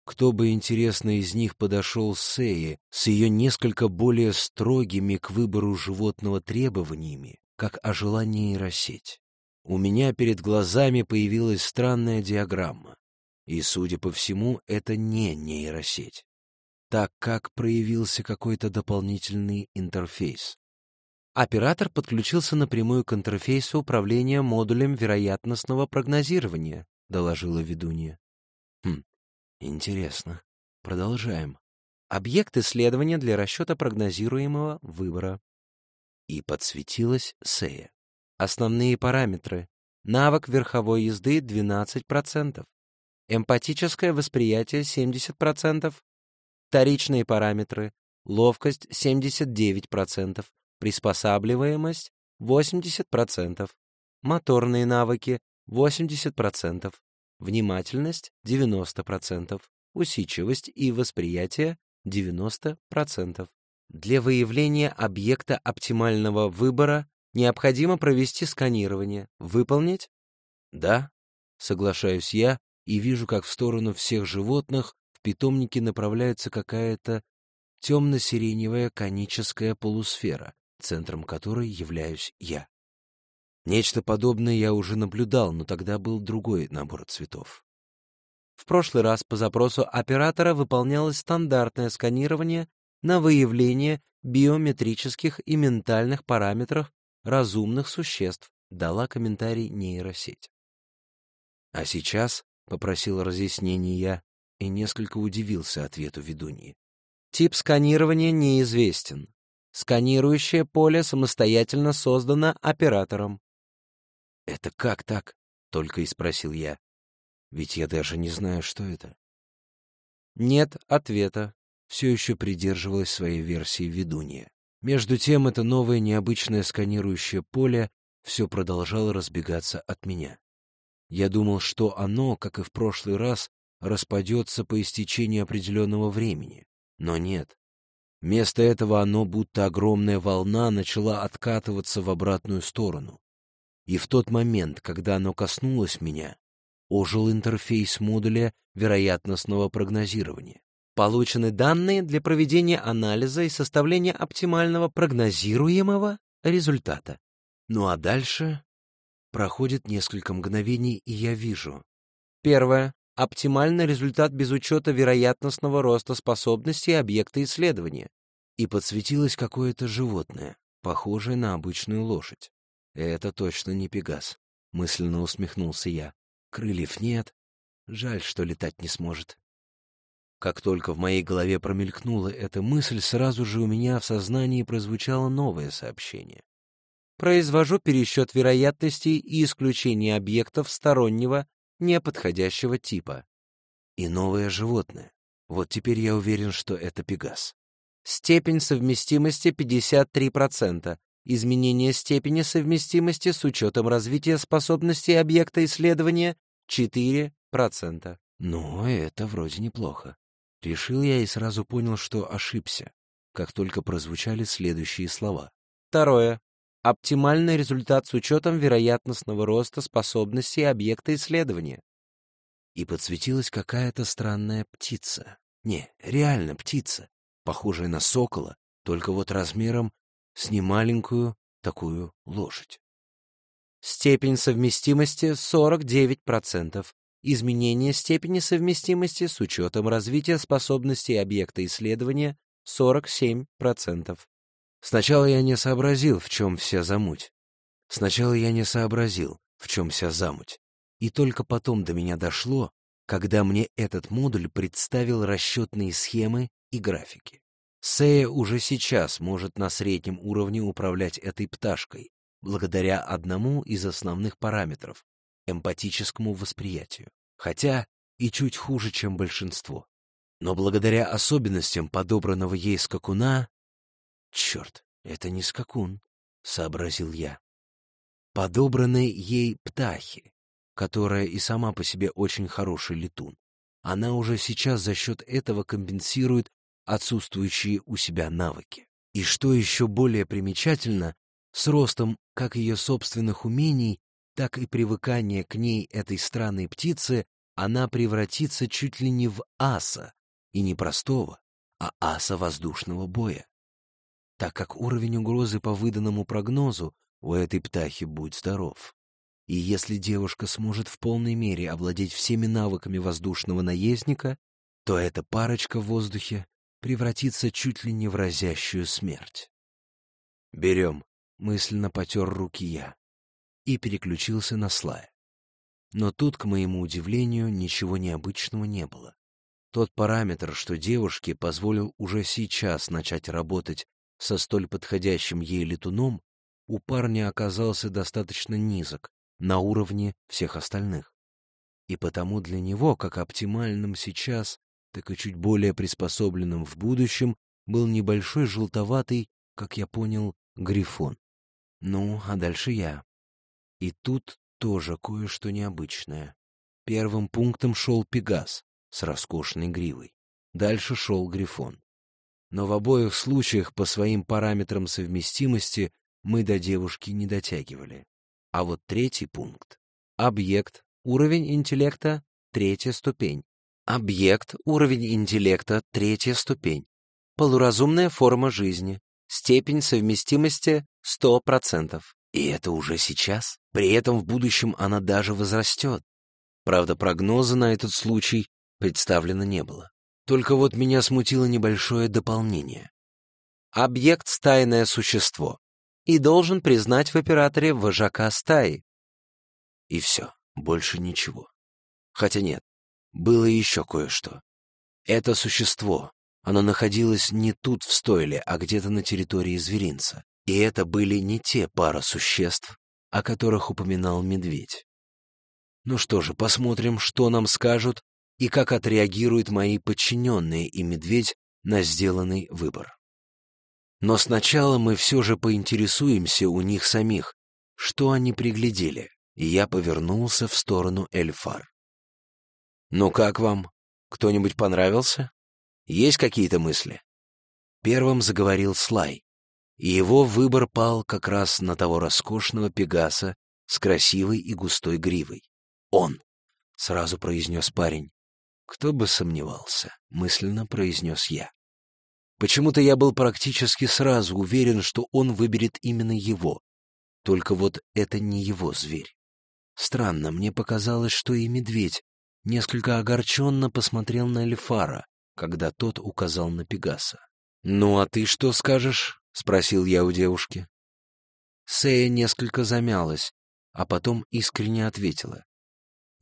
кто бы, интересно, из них подошел Сее с ее несколько более строгими к выбору животного требованиями, как о желании нейросеть? У меня перед глазами появилась странная диаграмма, и, судя по всему, это не нейросеть, так как проявился какой-то дополнительный интерфейс. Оператор подключился напрямую к интерфейсу управления модулем вероятностного прогнозирования, доложила ведунья. Хм, Интересно. Продолжаем. Объект исследования для расчета прогнозируемого выбора. И подсветилась Сея. Основные параметры. Навык верховой езды 12%. Эмпатическое восприятие 70%. Вторичные параметры. Ловкость 79%. Приспосабливаемость 80%. Моторные навыки 80% внимательность 90%, усидчивость и восприятие 90%. Для выявления объекта оптимального выбора Необходимо провести сканирование. Выполнить? Да, соглашаюсь я и вижу, как в сторону всех животных в питомнике направляется какая-то темно-сиреневая коническая полусфера, центром которой являюсь я. Нечто подобное я уже наблюдал, но тогда был другой набор цветов. В прошлый раз по запросу оператора выполнялось стандартное сканирование на выявление биометрических и ментальных параметров разумных существ, дала комментарий нейросеть. А сейчас, — попросил разъяснений я, и несколько удивился ответу ведуньи. Тип сканирования неизвестен. Сканирующее поле самостоятельно создано оператором. «Это как так?» — только и спросил я. «Ведь я даже не знаю, что это». Нет ответа. Все еще придерживалась своей версии ведунья. Между тем, это новое необычное сканирующее поле все продолжало разбегаться от меня. Я думал, что оно, как и в прошлый раз, распадется по истечении определенного времени. Но нет. Вместо этого оно, будто огромная волна, начала откатываться в обратную сторону. И в тот момент, когда оно коснулось меня, ожил интерфейс модуля вероятностного прогнозирования. Получены данные для проведения анализа и составления оптимального прогнозируемого результата. Ну а дальше проходит несколько мгновений, и я вижу. Первое. Оптимальный результат без учета вероятностного роста способностей объекта исследования. И подсветилось какое-то животное, похожее на обычную лошадь. Это точно не Пегас, мысленно усмехнулся я. Крыльев нет. Жаль, что летать не сможет. Как только в моей голове промелькнула эта мысль, сразу же у меня в сознании прозвучало новое сообщение. Произвожу пересчет вероятностей и исключение объектов стороннего, неподходящего типа. И новое животное. Вот теперь я уверен, что это Пегас. Степень совместимости 53%. Изменение степени совместимости с учетом развития способностей объекта исследования 4%. Ну, это вроде неплохо. Решил я и сразу понял, что ошибся, как только прозвучали следующие слова. Второе. Оптимальный результат с учетом вероятностного роста способностей объекта исследования. И подсветилась какая-то странная птица. Не, реально птица, похожая на сокола, только вот размером с немаленькую такую лошадь. Степень совместимости 49% изменение степени совместимости с учетом развития способностей объекта исследования 47%. Сначала я не сообразил, в чем вся замуть. Сначала я не сообразил, в чем вся замуть. И только потом до меня дошло, когда мне этот модуль представил расчетные схемы и графики. Сея уже сейчас может на среднем уровне управлять этой пташкой, благодаря одному из основных параметров эмпатическому восприятию, хотя и чуть хуже, чем большинство. Но благодаря особенностям подобранного ей скакуна... Черт, это не скакун, — сообразил я. Подобранной ей птахи, которая и сама по себе очень хороший летун. Она уже сейчас за счет этого компенсирует отсутствующие у себя навыки. И что еще более примечательно, с ростом как ее собственных умений, так и привыкание к ней этой странной птицы, она превратится чуть ли не в аса, и не простого, а аса воздушного боя. Так как уровень угрозы по выданному прогнозу у этой птахи будет здоров. И если девушка сможет в полной мере овладеть всеми навыками воздушного наездника, то эта парочка в воздухе превратится чуть ли не в разящую смерть. «Берем», — мысленно потер руки я и переключился на Слая. Но тут, к моему удивлению, ничего необычного не было. Тот параметр, что девушке позволил уже сейчас начать работать со столь подходящим ей летуном, у парня оказался достаточно низок, на уровне всех остальных. И потому для него, как оптимальным сейчас, так и чуть более приспособленным в будущем, был небольшой желтоватый, как я понял, грифон. Ну, а дальше я. И тут тоже кое-что необычное. Первым пунктом шел Пегас с роскошной гривой. Дальше шел Грифон. Но в обоих случаях по своим параметрам совместимости мы до девушки не дотягивали. А вот третий пункт — объект, уровень интеллекта, третья ступень. Объект, уровень интеллекта, третья ступень. Полуразумная форма жизни, степень совместимости 100%. И это уже сейчас. При этом в будущем она даже возрастет. Правда, прогноза на этот случай представлено не было. Только вот меня смутило небольшое дополнение. Объект — стайное существо. И должен признать в операторе вожака стаи. И все, больше ничего. Хотя нет, было еще кое-что. Это существо, оно находилось не тут в стойле, а где-то на территории зверинца. И это были не те пара существ, о которых упоминал медведь. Ну что же, посмотрим, что нам скажут и как отреагируют мои подчиненные и медведь на сделанный выбор. Но сначала мы все же поинтересуемся у них самих, что они приглядели, и я повернулся в сторону Эльфар. «Ну как вам? Кто-нибудь понравился? Есть какие-то мысли?» Первым заговорил Слай, и его выбор пал как раз на того роскошного пегаса с красивой и густой гривой. «Он!» — сразу произнес парень. «Кто бы сомневался», — мысленно произнес я. Почему-то я был практически сразу уверен, что он выберет именно его. Только вот это не его зверь. Странно, мне показалось, что и медведь несколько огорченно посмотрел на Эльфара, когда тот указал на Пегаса. «Ну а ты что скажешь?» — спросил я у девушки. Сея несколько замялась, а потом искренне ответила.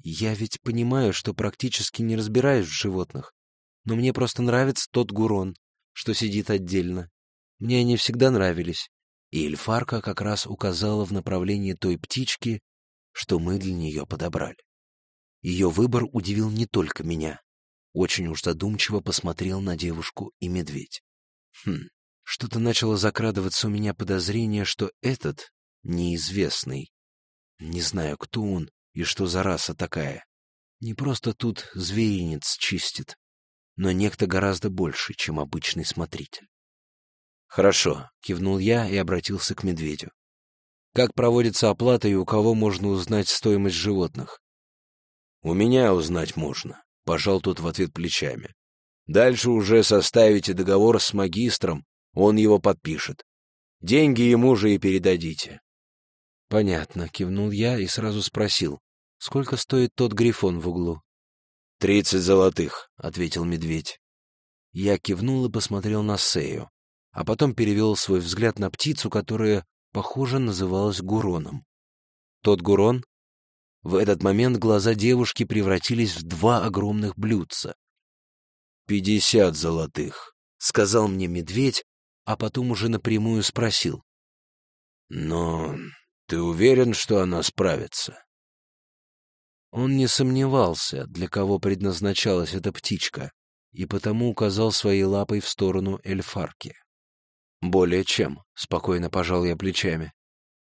«Я ведь понимаю, что практически не разбираюсь в животных, но мне просто нравится тот Гурон, что сидит отдельно. Мне они всегда нравились, и Эльфарка как раз указала в направлении той птички, что мы для нее подобрали. Ее выбор удивил не только меня. Очень уж задумчиво посмотрел на девушку и медведь. Хм, что-то начало закрадываться у меня подозрение, что этот неизвестный. Не знаю, кто он и что за раса такая. Не просто тут зверинец чистит, но некто гораздо больше, чем обычный смотритель. «Хорошо», — кивнул я и обратился к медведю. «Как проводится оплата и у кого можно узнать стоимость животных?» «У меня узнать можно», — пожал тот в ответ плечами. «Дальше уже составите договор с магистром, он его подпишет. Деньги ему же и передадите». «Понятно», — кивнул я и сразу спросил, сколько стоит тот грифон в углу. «Тридцать золотых», — ответил медведь. Я кивнул и посмотрел на Сею, а потом перевел свой взгляд на птицу, которая, похоже, называлась Гуроном. Тот Гурон? В этот момент глаза девушки превратились в два огромных блюдца. «Пятьдесят золотых», — сказал мне медведь, а потом уже напрямую спросил. «Но ты уверен, что она справится?» Он не сомневался, для кого предназначалась эта птичка, и потому указал своей лапой в сторону эльфарки. «Более чем», — спокойно пожал я плечами.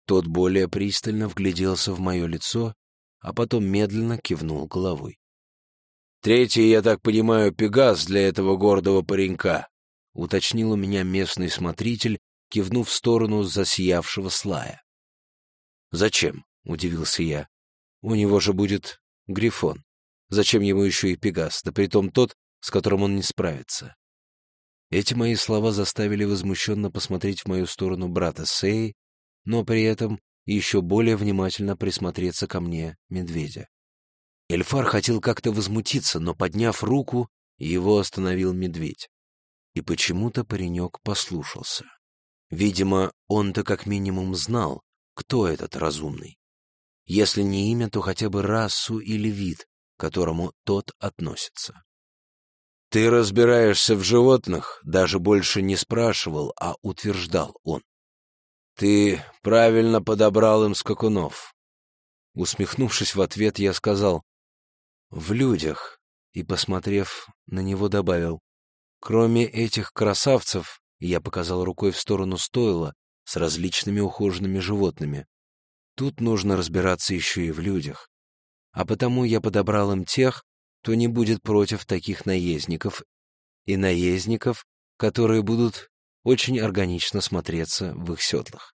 Тот более пристально вгляделся в мое лицо, а потом медленно кивнул головой. «Третий, я так понимаю, пегас для этого гордого паренька», — уточнил у меня местный смотритель, кивнув в сторону засиявшего слая. «Зачем?» — удивился я. У него же будет Грифон. Зачем ему еще и Пегас, да притом тот, с которым он не справится? Эти мои слова заставили возмущенно посмотреть в мою сторону брата Сей, но при этом еще более внимательно присмотреться ко мне, медведя. Эльфар хотел как-то возмутиться, но, подняв руку, его остановил медведь. И почему-то паренек послушался. Видимо, он-то как минимум знал, кто этот разумный. Если не имя, то хотя бы расу или вид, к которому тот относится. «Ты разбираешься в животных?» Даже больше не спрашивал, а утверждал он. «Ты правильно подобрал им скакунов». Усмехнувшись в ответ, я сказал «В людях» и, посмотрев на него, добавил «Кроме этих красавцев», я показал рукой в сторону стойла с различными ухоженными животными, Тут нужно разбираться еще и в людях. А потому я подобрал им тех, кто не будет против таких наездников, и наездников, которые будут очень органично смотреться в их седлах.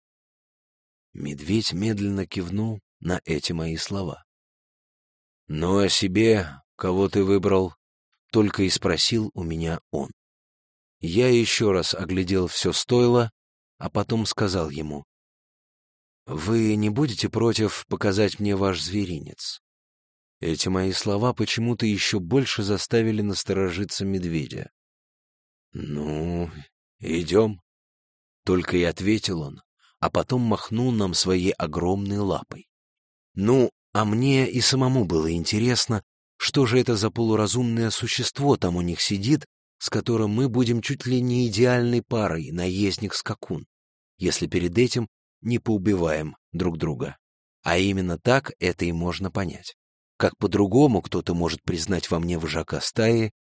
Медведь медленно кивнул на эти мои слова. «Ну, о себе, кого ты выбрал?» — только и спросил у меня он. Я еще раз оглядел все стойло, а потом сказал ему. «Вы не будете против показать мне ваш зверинец?» Эти мои слова почему-то еще больше заставили насторожиться медведя. «Ну, идем», — только и ответил он, а потом махнул нам своей огромной лапой. Ну, а мне и самому было интересно, что же это за полуразумное существо там у них сидит, с которым мы будем чуть ли не идеальной парой, наездник-скакун, если перед этим не поубиваем друг друга. А именно так это и можно понять. Как по-другому кто-то может признать во мне вожака стаи,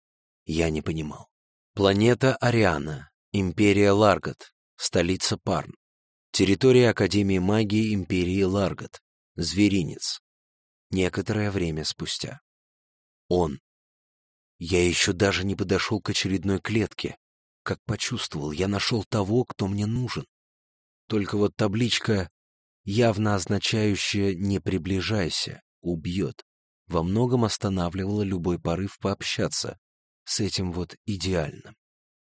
я не понимал. Планета Ариана, Империя Ларгат, столица Парн. Территория Академии магии Империи Ларгат, Зверинец. Некоторое время спустя. Он. Я еще даже не подошел к очередной клетке. Как почувствовал, я нашел того, кто мне нужен. Только вот табличка, явно означающая «не приближайся», убьет, во многом останавливала любой порыв пообщаться с этим вот идеальным.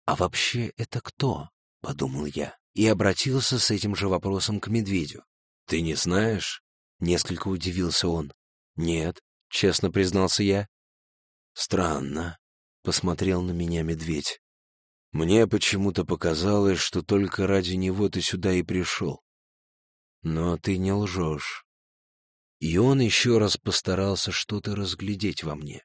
«А вообще это кто?» — подумал я и обратился с этим же вопросом к медведю. «Ты не знаешь?» — несколько удивился он. «Нет», — честно признался я. «Странно», — посмотрел на меня медведь. «Мне почему-то показалось, что только ради него ты сюда и пришел. Но ты не лжешь». И он еще раз постарался что-то разглядеть во мне.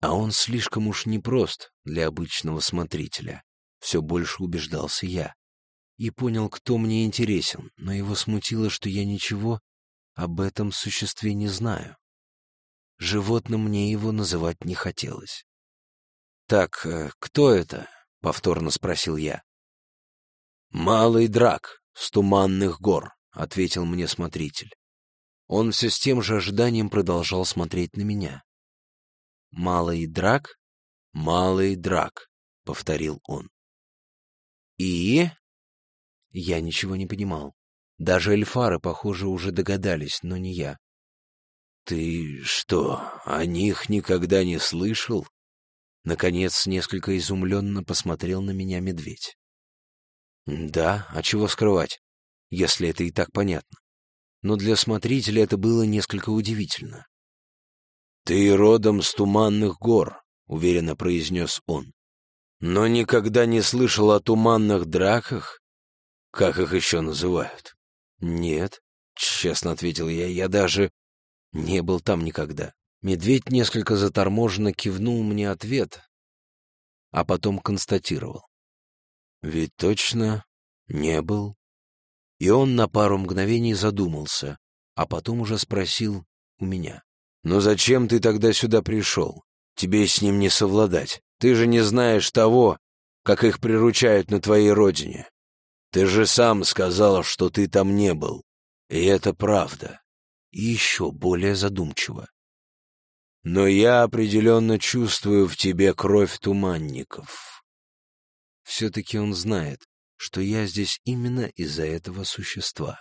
А он слишком уж непрост для обычного смотрителя. Все больше убеждался я. И понял, кто мне интересен, но его смутило, что я ничего об этом существе не знаю. Животным мне его называть не хотелось. «Так, э, кто это?» — повторно спросил я. «Малый драк с туманных гор», — ответил мне смотритель. Он все с тем же ожиданием продолжал смотреть на меня. «Малый драк? Малый драк», — повторил он. «И?» Я ничего не понимал. Даже эльфары, похоже, уже догадались, но не я. «Ты что, о них никогда не слышал?» Наконец, несколько изумленно посмотрел на меня медведь. «Да, а чего скрывать, если это и так понятно?» Но для смотрителя это было несколько удивительно. «Ты родом с туманных гор», — уверенно произнес он. «Но никогда не слышал о туманных драках? Как их еще называют?» «Нет», — честно ответил я, — «я даже не был там никогда». Медведь несколько заторможенно кивнул мне ответ, а потом констатировал. «Ведь точно не был». И он на пару мгновений задумался, а потом уже спросил у меня. «Но зачем ты тогда сюда пришел? Тебе с ним не совладать. Ты же не знаешь того, как их приручают на твоей родине. Ты же сам сказал, что ты там не был. И это правда. И еще более задумчиво. Но я определенно чувствую в тебе кровь туманников. Все-таки он знает, что я здесь именно из-за этого существа.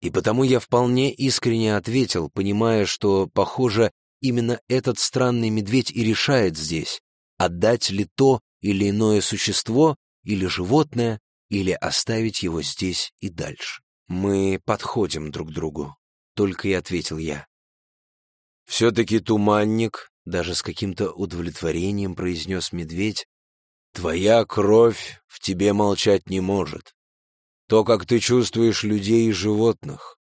И потому я вполне искренне ответил, понимая, что, похоже, именно этот странный медведь и решает здесь, отдать ли то или иное существо, или животное, или оставить его здесь и дальше. Мы подходим друг к другу, только и ответил я. Все-таки туманник, даже с каким-то удовлетворением произнес медведь, твоя кровь в тебе молчать не может. То, как ты чувствуешь людей и животных,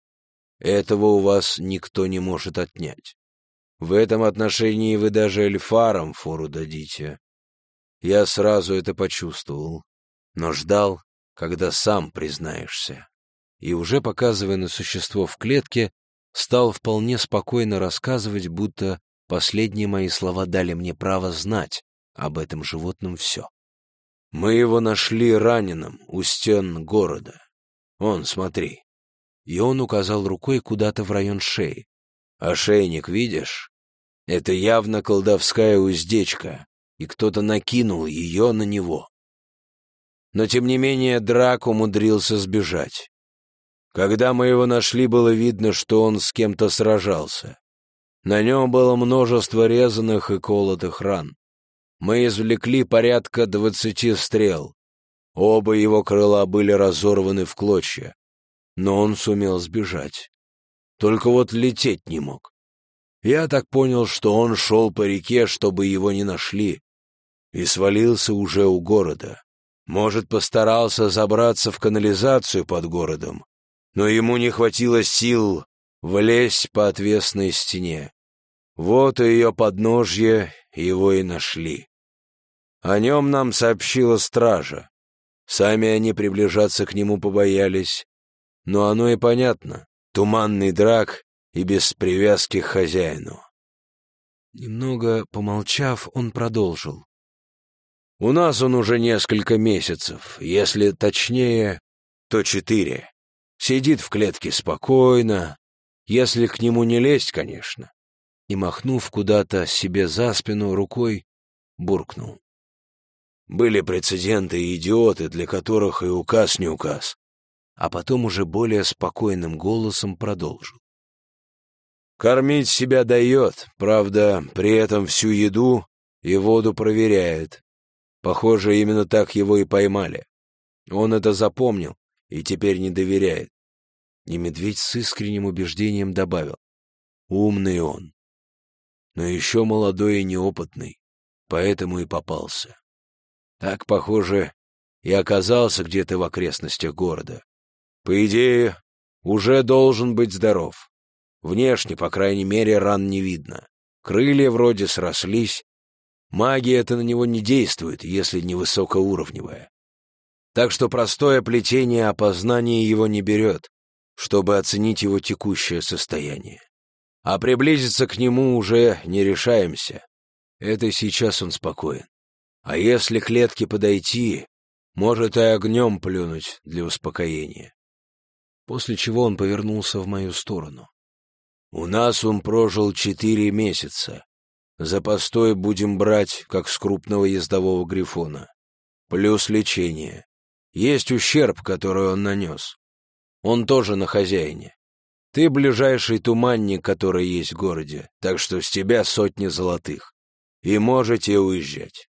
этого у вас никто не может отнять. В этом отношении вы даже эльфарам фору дадите. Я сразу это почувствовал, но ждал, когда сам признаешься. И уже показывая на существо в клетке, стал вполне спокойно рассказывать, будто последние мои слова дали мне право знать об этом животном все. Мы его нашли раненым у стен города. Он, смотри. И он указал рукой куда-то в район шеи. Ошейник, видишь? Это явно колдовская уздечка, и кто-то накинул ее на него. Но, тем не менее, Драк умудрился сбежать. Когда мы его нашли, было видно, что он с кем-то сражался. На нем было множество резаных и колотых ран. Мы извлекли порядка двадцати стрел. Оба его крыла были разорваны в клочья, но он сумел сбежать. Только вот лететь не мог. Я так понял, что он шел по реке, чтобы его не нашли, и свалился уже у города. Может, постарался забраться в канализацию под городом, но ему не хватило сил влезть по отвесной стене. Вот и ее подножье его и нашли. О нем нам сообщила стража. Сами они приближаться к нему побоялись. Но оно и понятно. Туманный драк и без привязки к хозяину. Немного помолчав, он продолжил. У нас он уже несколько месяцев, если точнее, то четыре. Сидит в клетке спокойно, если к нему не лезть, конечно. И, махнув куда-то себе за спину рукой, буркнул. Были прецеденты и идиоты, для которых и указ не указ. А потом уже более спокойным голосом продолжил. Кормить себя дает, правда, при этом всю еду и воду проверяет. Похоже, именно так его и поймали. Он это запомнил и теперь не доверяет. И медведь с искренним убеждением добавил. Умный он. Но еще молодой и неопытный, поэтому и попался. Так, похоже, и оказался где-то в окрестностях города. По идее, уже должен быть здоров. Внешне, по крайней мере, ран не видно. Крылья вроде срослись, Магия это на него не действует, если не высокоуровневая. Так что простое плетение опознания его не берет, чтобы оценить его текущее состояние. А приблизиться к нему уже не решаемся. Это сейчас он спокоен. А если к клетке подойти, может и огнем плюнуть для успокоения. После чего он повернулся в мою сторону. У нас он прожил четыре месяца, за постой будем брать, как с крупного ездового грифона. Плюс лечение. Есть ущерб, который он нанес. Он тоже на хозяине. Ты ближайший туманник, который есть в городе, так что с тебя сотни золотых. И можете уезжать.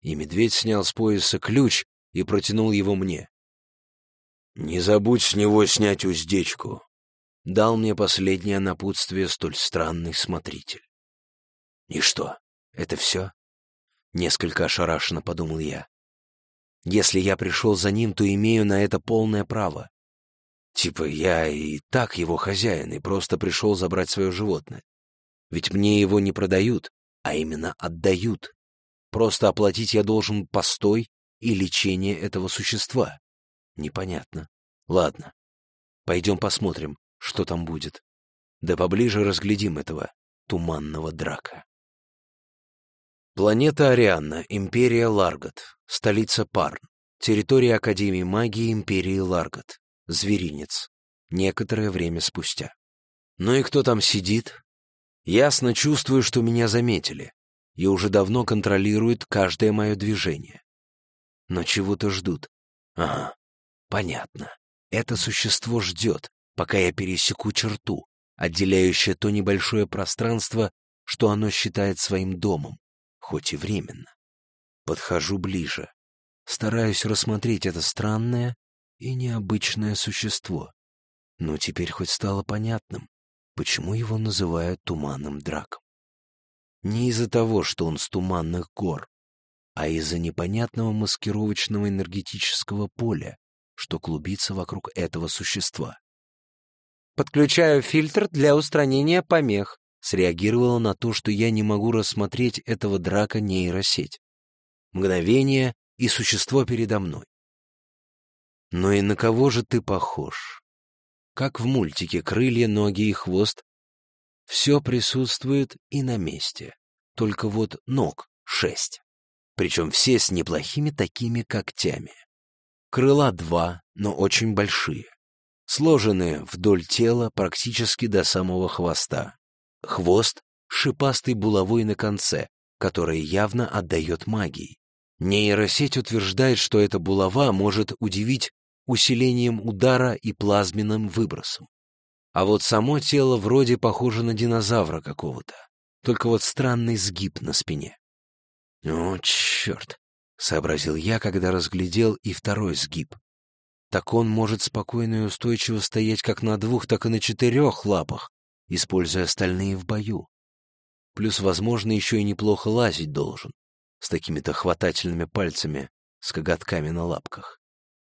И медведь снял с пояса ключ и протянул его мне. Не забудь с него снять уздечку. Дал мне последнее напутствие столь странный смотритель. И что, это все? Несколько ошарашенно подумал я. Если я пришел за ним, то имею на это полное право. Типа я и так его хозяин, и просто пришел забрать свое животное. Ведь мне его не продают, а именно отдают. Просто оплатить я должен постой и лечение этого существа. Непонятно. Ладно, пойдем посмотрим, что там будет. Да поближе разглядим этого туманного драка. Планета Арианна, Империя Ларгот, столица Парн, территория Академии магии Империи Ларгот, зверинец, некоторое время спустя. Ну и кто там сидит? Ясно чувствую, что меня заметили, и уже давно контролируют каждое мое движение. Но чего-то ждут. Ага, понятно. Это существо ждет, пока я пересеку черту, отделяющее то небольшое пространство, что оно считает своим домом хоть и временно. Подхожу ближе, стараюсь рассмотреть это странное и необычное существо. Но теперь хоть стало понятным, почему его называют туманным драком. Не из-за того, что он с туманных гор, а из-за непонятного маскировочного энергетического поля, что клубится вокруг этого существа. «Подключаю фильтр для устранения помех», среагировала на то, что я не могу рассмотреть этого драка нейросеть. Мгновение, и существо передо мной. Но и на кого же ты похож? Как в мультике «Крылья, ноги и хвост» все присутствует и на месте, только вот ног шесть, причем все с неплохими такими когтями. Крыла два, но очень большие, сложенные вдоль тела практически до самого хвоста. Хвост — шипастой булавой на конце, который явно отдает магией. Нейросеть утверждает, что эта булава может удивить усилением удара и плазменным выбросом. А вот само тело вроде похоже на динозавра какого-то, только вот странный сгиб на спине. «О, черт!» — сообразил я, когда разглядел и второй сгиб. Так он может спокойно и устойчиво стоять как на двух, так и на четырех лапах, используя остальные в бою. Плюс, возможно, еще и неплохо лазить должен, с такими-то хватательными пальцами, с коготками на лапках.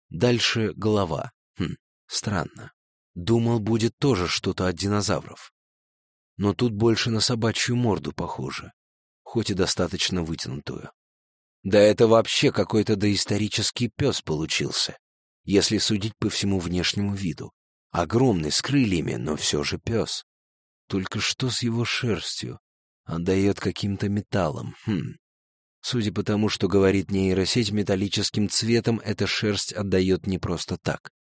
Дальше голова. Хм, странно. Думал, будет тоже что-то от динозавров. Но тут больше на собачью морду похоже, хоть и достаточно вытянутую. Да это вообще какой-то доисторический пес получился, если судить по всему внешнему виду. Огромный, с крыльями, но все же пес. Только что с его шерстью? Отдает каким-то металлом. Хм. Судя по тому, что говорит нейросеть металлическим цветом, эта шерсть отдает не просто так.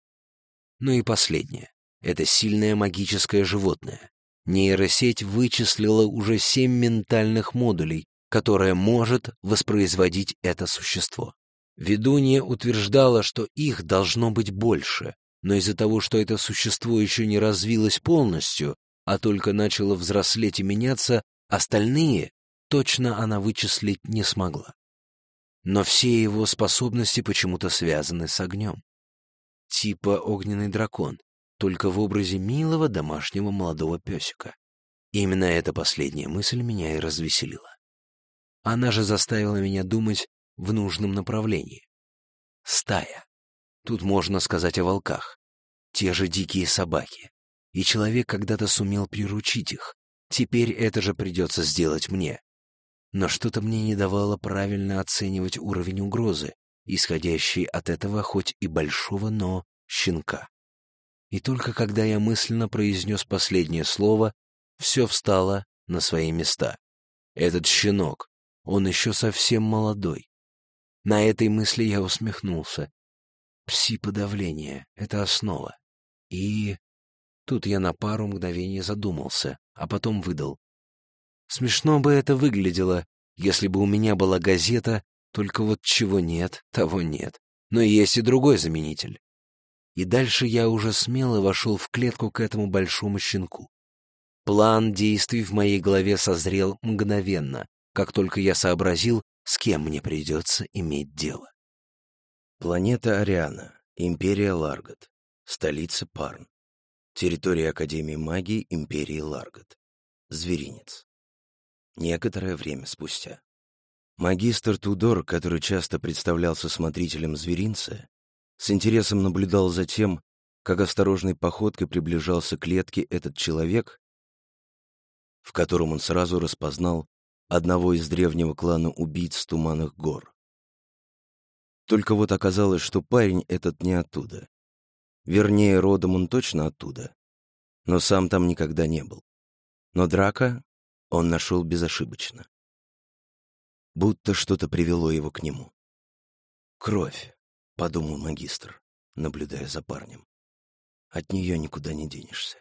Ну и последнее. Это сильное магическое животное. Нейросеть вычислила уже семь ментальных модулей, которое может воспроизводить это существо. Ведунья утверждала, что их должно быть больше, но из-за того, что это существо еще не развилось полностью, а только начало взрослеть и меняться, остальные точно она вычислить не смогла. Но все его способности почему-то связаны с огнем. Типа огненный дракон, только в образе милого домашнего молодого песика. Именно эта последняя мысль меня и развеселила. Она же заставила меня думать в нужном направлении. Стая. Тут можно сказать о волках. Те же дикие собаки. И человек когда-то сумел приручить их. Теперь это же придется сделать мне. Но что-то мне не давало правильно оценивать уровень угрозы, исходящий от этого хоть и большого, но щенка. И только когда я мысленно произнес последнее слово, все встало на свои места. Этот щенок, он еще совсем молодой. На этой мысли я усмехнулся. Пси-подавление — это основа. И... Тут я на пару мгновений задумался, а потом выдал. Смешно бы это выглядело, если бы у меня была газета, только вот чего нет, того нет. Но есть и другой заменитель. И дальше я уже смело вошел в клетку к этому большому щенку. План действий в моей голове созрел мгновенно, как только я сообразил, с кем мне придется иметь дело. Планета Ариана, Империя Ларгот, столица Парн, территория Академии магии Империи Ларгот, зверинец. Некоторое время спустя. Магистр Тудор, который часто представлялся смотрителем зверинца, с интересом наблюдал за тем, как осторожной походкой приближался к клетке этот человек, в котором он сразу распознал одного из древнего клана убийц Туманных гор. Только вот оказалось, что парень этот не оттуда. Вернее, родом он точно оттуда, но сам там никогда не был. Но драка он нашел безошибочно. Будто что-то привело его к нему. «Кровь», — подумал магистр, наблюдая за парнем. «От нее никуда не денешься».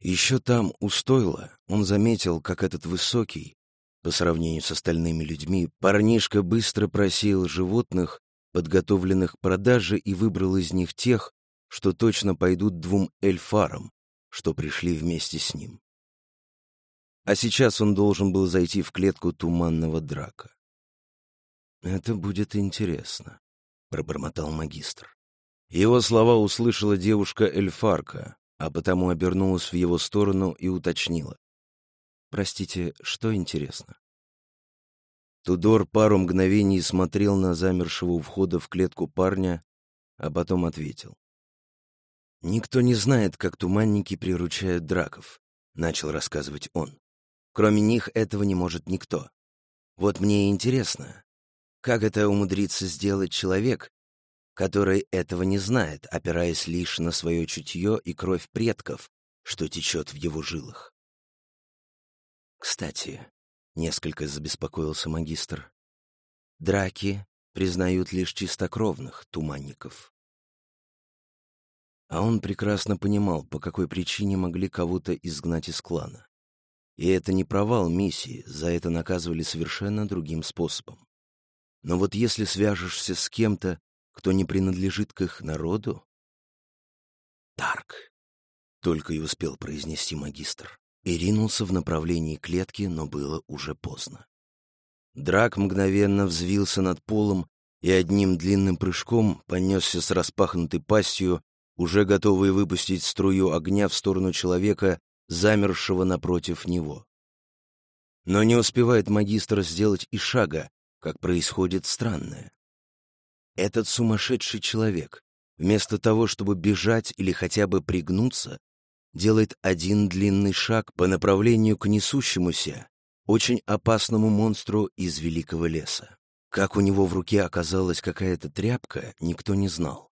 Еще там, у стойла, он заметил, как этот высокий, по сравнению с остальными людьми, парнишка быстро просеял животных, подготовленных к продаже, и выбрал из них тех, что точно пойдут двум эльфарам, что пришли вместе с ним. А сейчас он должен был зайти в клетку туманного драка. «Это будет интересно», — пробормотал магистр. Его слова услышала девушка-эльфарка, а потому обернулась в его сторону и уточнила. «Простите, что интересно?» Тудор пару мгновений смотрел на замершего у входа в клетку парня, а потом ответил. «Никто не знает, как туманники приручают драков», — начал рассказывать он. «Кроме них этого не может никто. Вот мне интересно, как это умудрится сделать человек, который этого не знает, опираясь лишь на свое чутье и кровь предков, что течет в его жилах. Кстати, несколько забеспокоился магистр. Драки признают лишь чистокровных туманников. А он прекрасно понимал, по какой причине могли кого-то изгнать из клана. И это не провал миссии, за это наказывали совершенно другим способом. Но вот если свяжешься с кем-то, кто не принадлежит к их народу? «Тарк», — только и успел произнести магистр, и ринулся в направлении клетки, но было уже поздно. Драк мгновенно взвился над полом и одним длинным прыжком понесся с распахнутой пастью, уже готовый выпустить струю огня в сторону человека, замершего напротив него. Но не успевает магистр сделать и шага, как происходит странное. Этот сумасшедший человек, вместо того, чтобы бежать или хотя бы пригнуться, делает один длинный шаг по направлению к несущемуся, очень опасному монстру из великого леса. Как у него в руке оказалась какая-то тряпка, никто не знал.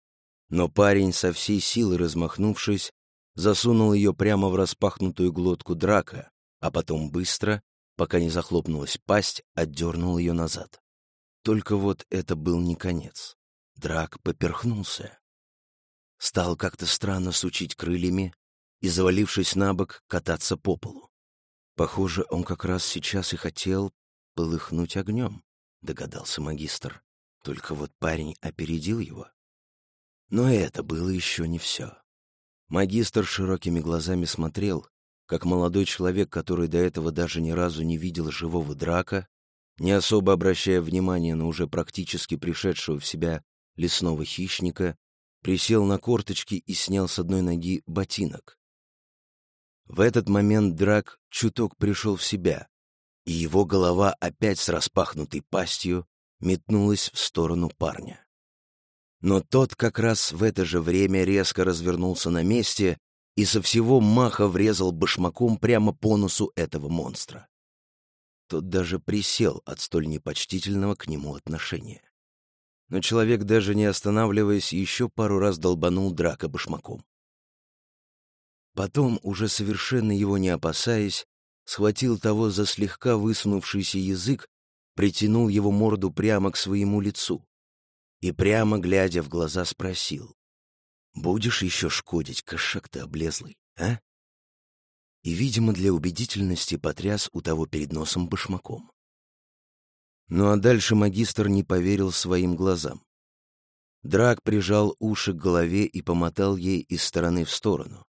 Но парень, со всей силы размахнувшись, засунул ее прямо в распахнутую глотку драка, а потом быстро, пока не захлопнулась пасть, отдернул ее назад. Только вот это был не конец. Драк поперхнулся. Стал как-то странно сучить крыльями и, завалившись на бок, кататься по полу. Похоже, он как раз сейчас и хотел полыхнуть огнем, догадался магистр. Только вот парень опередил его. Но это было еще не все. Магистр широкими глазами смотрел, как молодой человек, который до этого даже ни разу не видел живого драка, не особо обращая внимания на уже практически пришедшего в себя лесного хищника, присел на корточки и снял с одной ноги ботинок. В этот момент Драк чуток пришел в себя, и его голова опять с распахнутой пастью метнулась в сторону парня. Но тот как раз в это же время резко развернулся на месте и со всего маха врезал башмаком прямо по носу этого монстра. Тот даже присел от столь непочтительного к нему отношения. Но человек, даже не останавливаясь, еще пару раз долбанул драка башмаком. Потом, уже совершенно его не опасаясь, схватил того за слегка высунувшийся язык, притянул его морду прямо к своему лицу и, прямо глядя в глаза, спросил, «Будешь еще шкодить, кошак ты облезлый, а?» И, видимо, для убедительности потряс у того перед носом башмаком. Ну а дальше магистр не поверил своим глазам. Драк прижал уши к голове и помотал ей из стороны в сторону.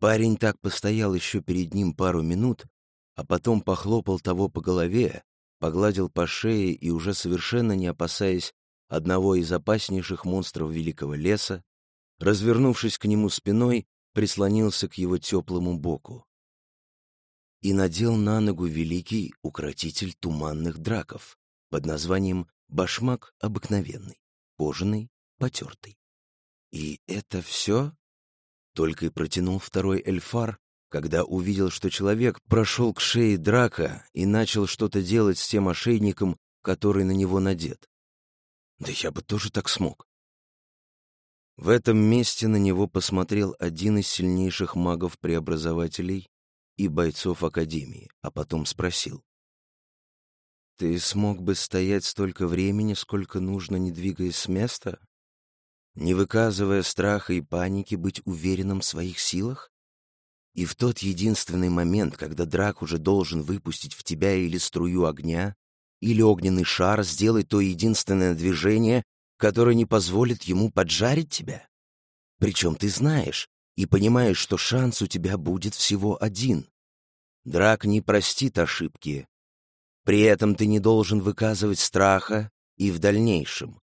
Парень так постоял еще перед ним пару минут, а потом похлопал того по голове, погладил по шее и, уже совершенно не опасаясь одного из опаснейших монстров великого леса, развернувшись к нему спиной, прислонился к его теплому боку и надел на ногу великий укротитель туманных драков под названием «Башмак обыкновенный, кожаный, потертый». И это все? Только и протянул второй эльфар, когда увидел, что человек прошел к шее драка и начал что-то делать с тем ошейником, который на него надет. Да я бы тоже так смог. В этом месте на него посмотрел один из сильнейших магов-преобразователей и бойцов Академии, а потом спросил. «Ты смог бы стоять столько времени, сколько нужно, не двигаясь с места? Не выказывая страха и паники, быть уверенным в своих силах? И в тот единственный момент, когда Драк уже должен выпустить в тебя или струю огня, или огненный шар, сделать то единственное движение, которое не позволит ему поджарить тебя? Причем ты знаешь и понимаешь, что шанс у тебя будет всего один. Драк не простит ошибки. При этом ты не должен выказывать страха и в дальнейшем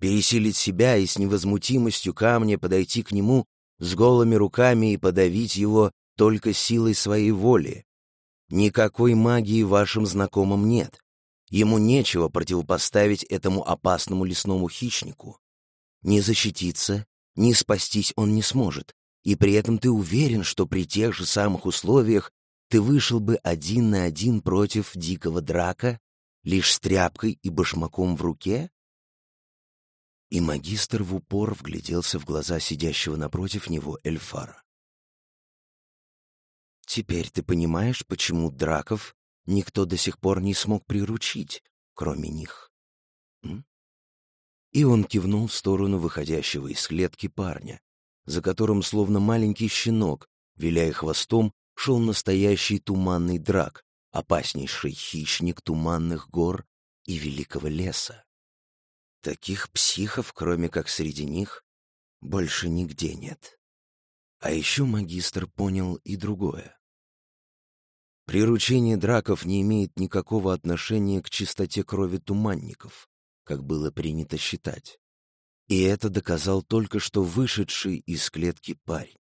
пересилить себя и с невозмутимостью камня подойти к нему с голыми руками и подавить его только силой своей воли. Никакой магии вашим знакомым нет. Ему нечего противопоставить этому опасному лесному хищнику. Не защититься, не спастись он не сможет, и при этом ты уверен, что при тех же самых условиях ты вышел бы один на один против дикого драка, лишь с тряпкой и башмаком в руке? И магистр в упор вгляделся в глаза сидящего напротив него Эльфара. «Теперь ты понимаешь, почему драков никто до сих пор не смог приручить, кроме них?» М? И он кивнул в сторону выходящего из клетки парня, за которым, словно маленький щенок, виляя хвостом, шел настоящий туманный драк, опаснейший хищник туманных гор и великого леса. Таких психов, кроме как среди них, больше нигде нет. А еще магистр понял и другое. Приручение драков не имеет никакого отношения к чистоте крови туманников, как было принято считать. И это доказал только что вышедший из клетки парень.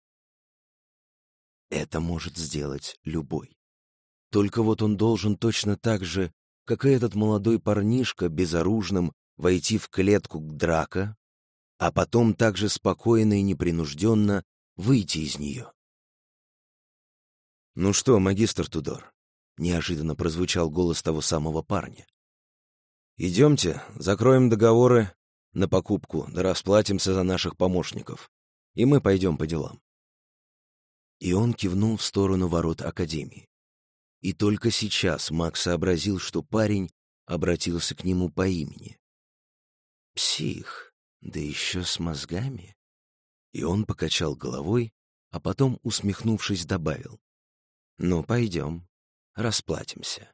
Это может сделать любой. Только вот он должен точно так же, как и этот молодой парнишка безоружным, войти в клетку к драка, а потом также спокойно и непринужденно выйти из нее. «Ну что, магистр Тудор?» — неожиданно прозвучал голос того самого парня. «Идемте, закроем договоры на покупку, да расплатимся за наших помощников, и мы пойдем по делам». И он кивнул в сторону ворот Академии. И только сейчас Мак сообразил, что парень обратился к нему по имени. «Псих, да еще с мозгами». И он покачал головой, а потом, усмехнувшись, добавил. «Ну, пойдем, расплатимся».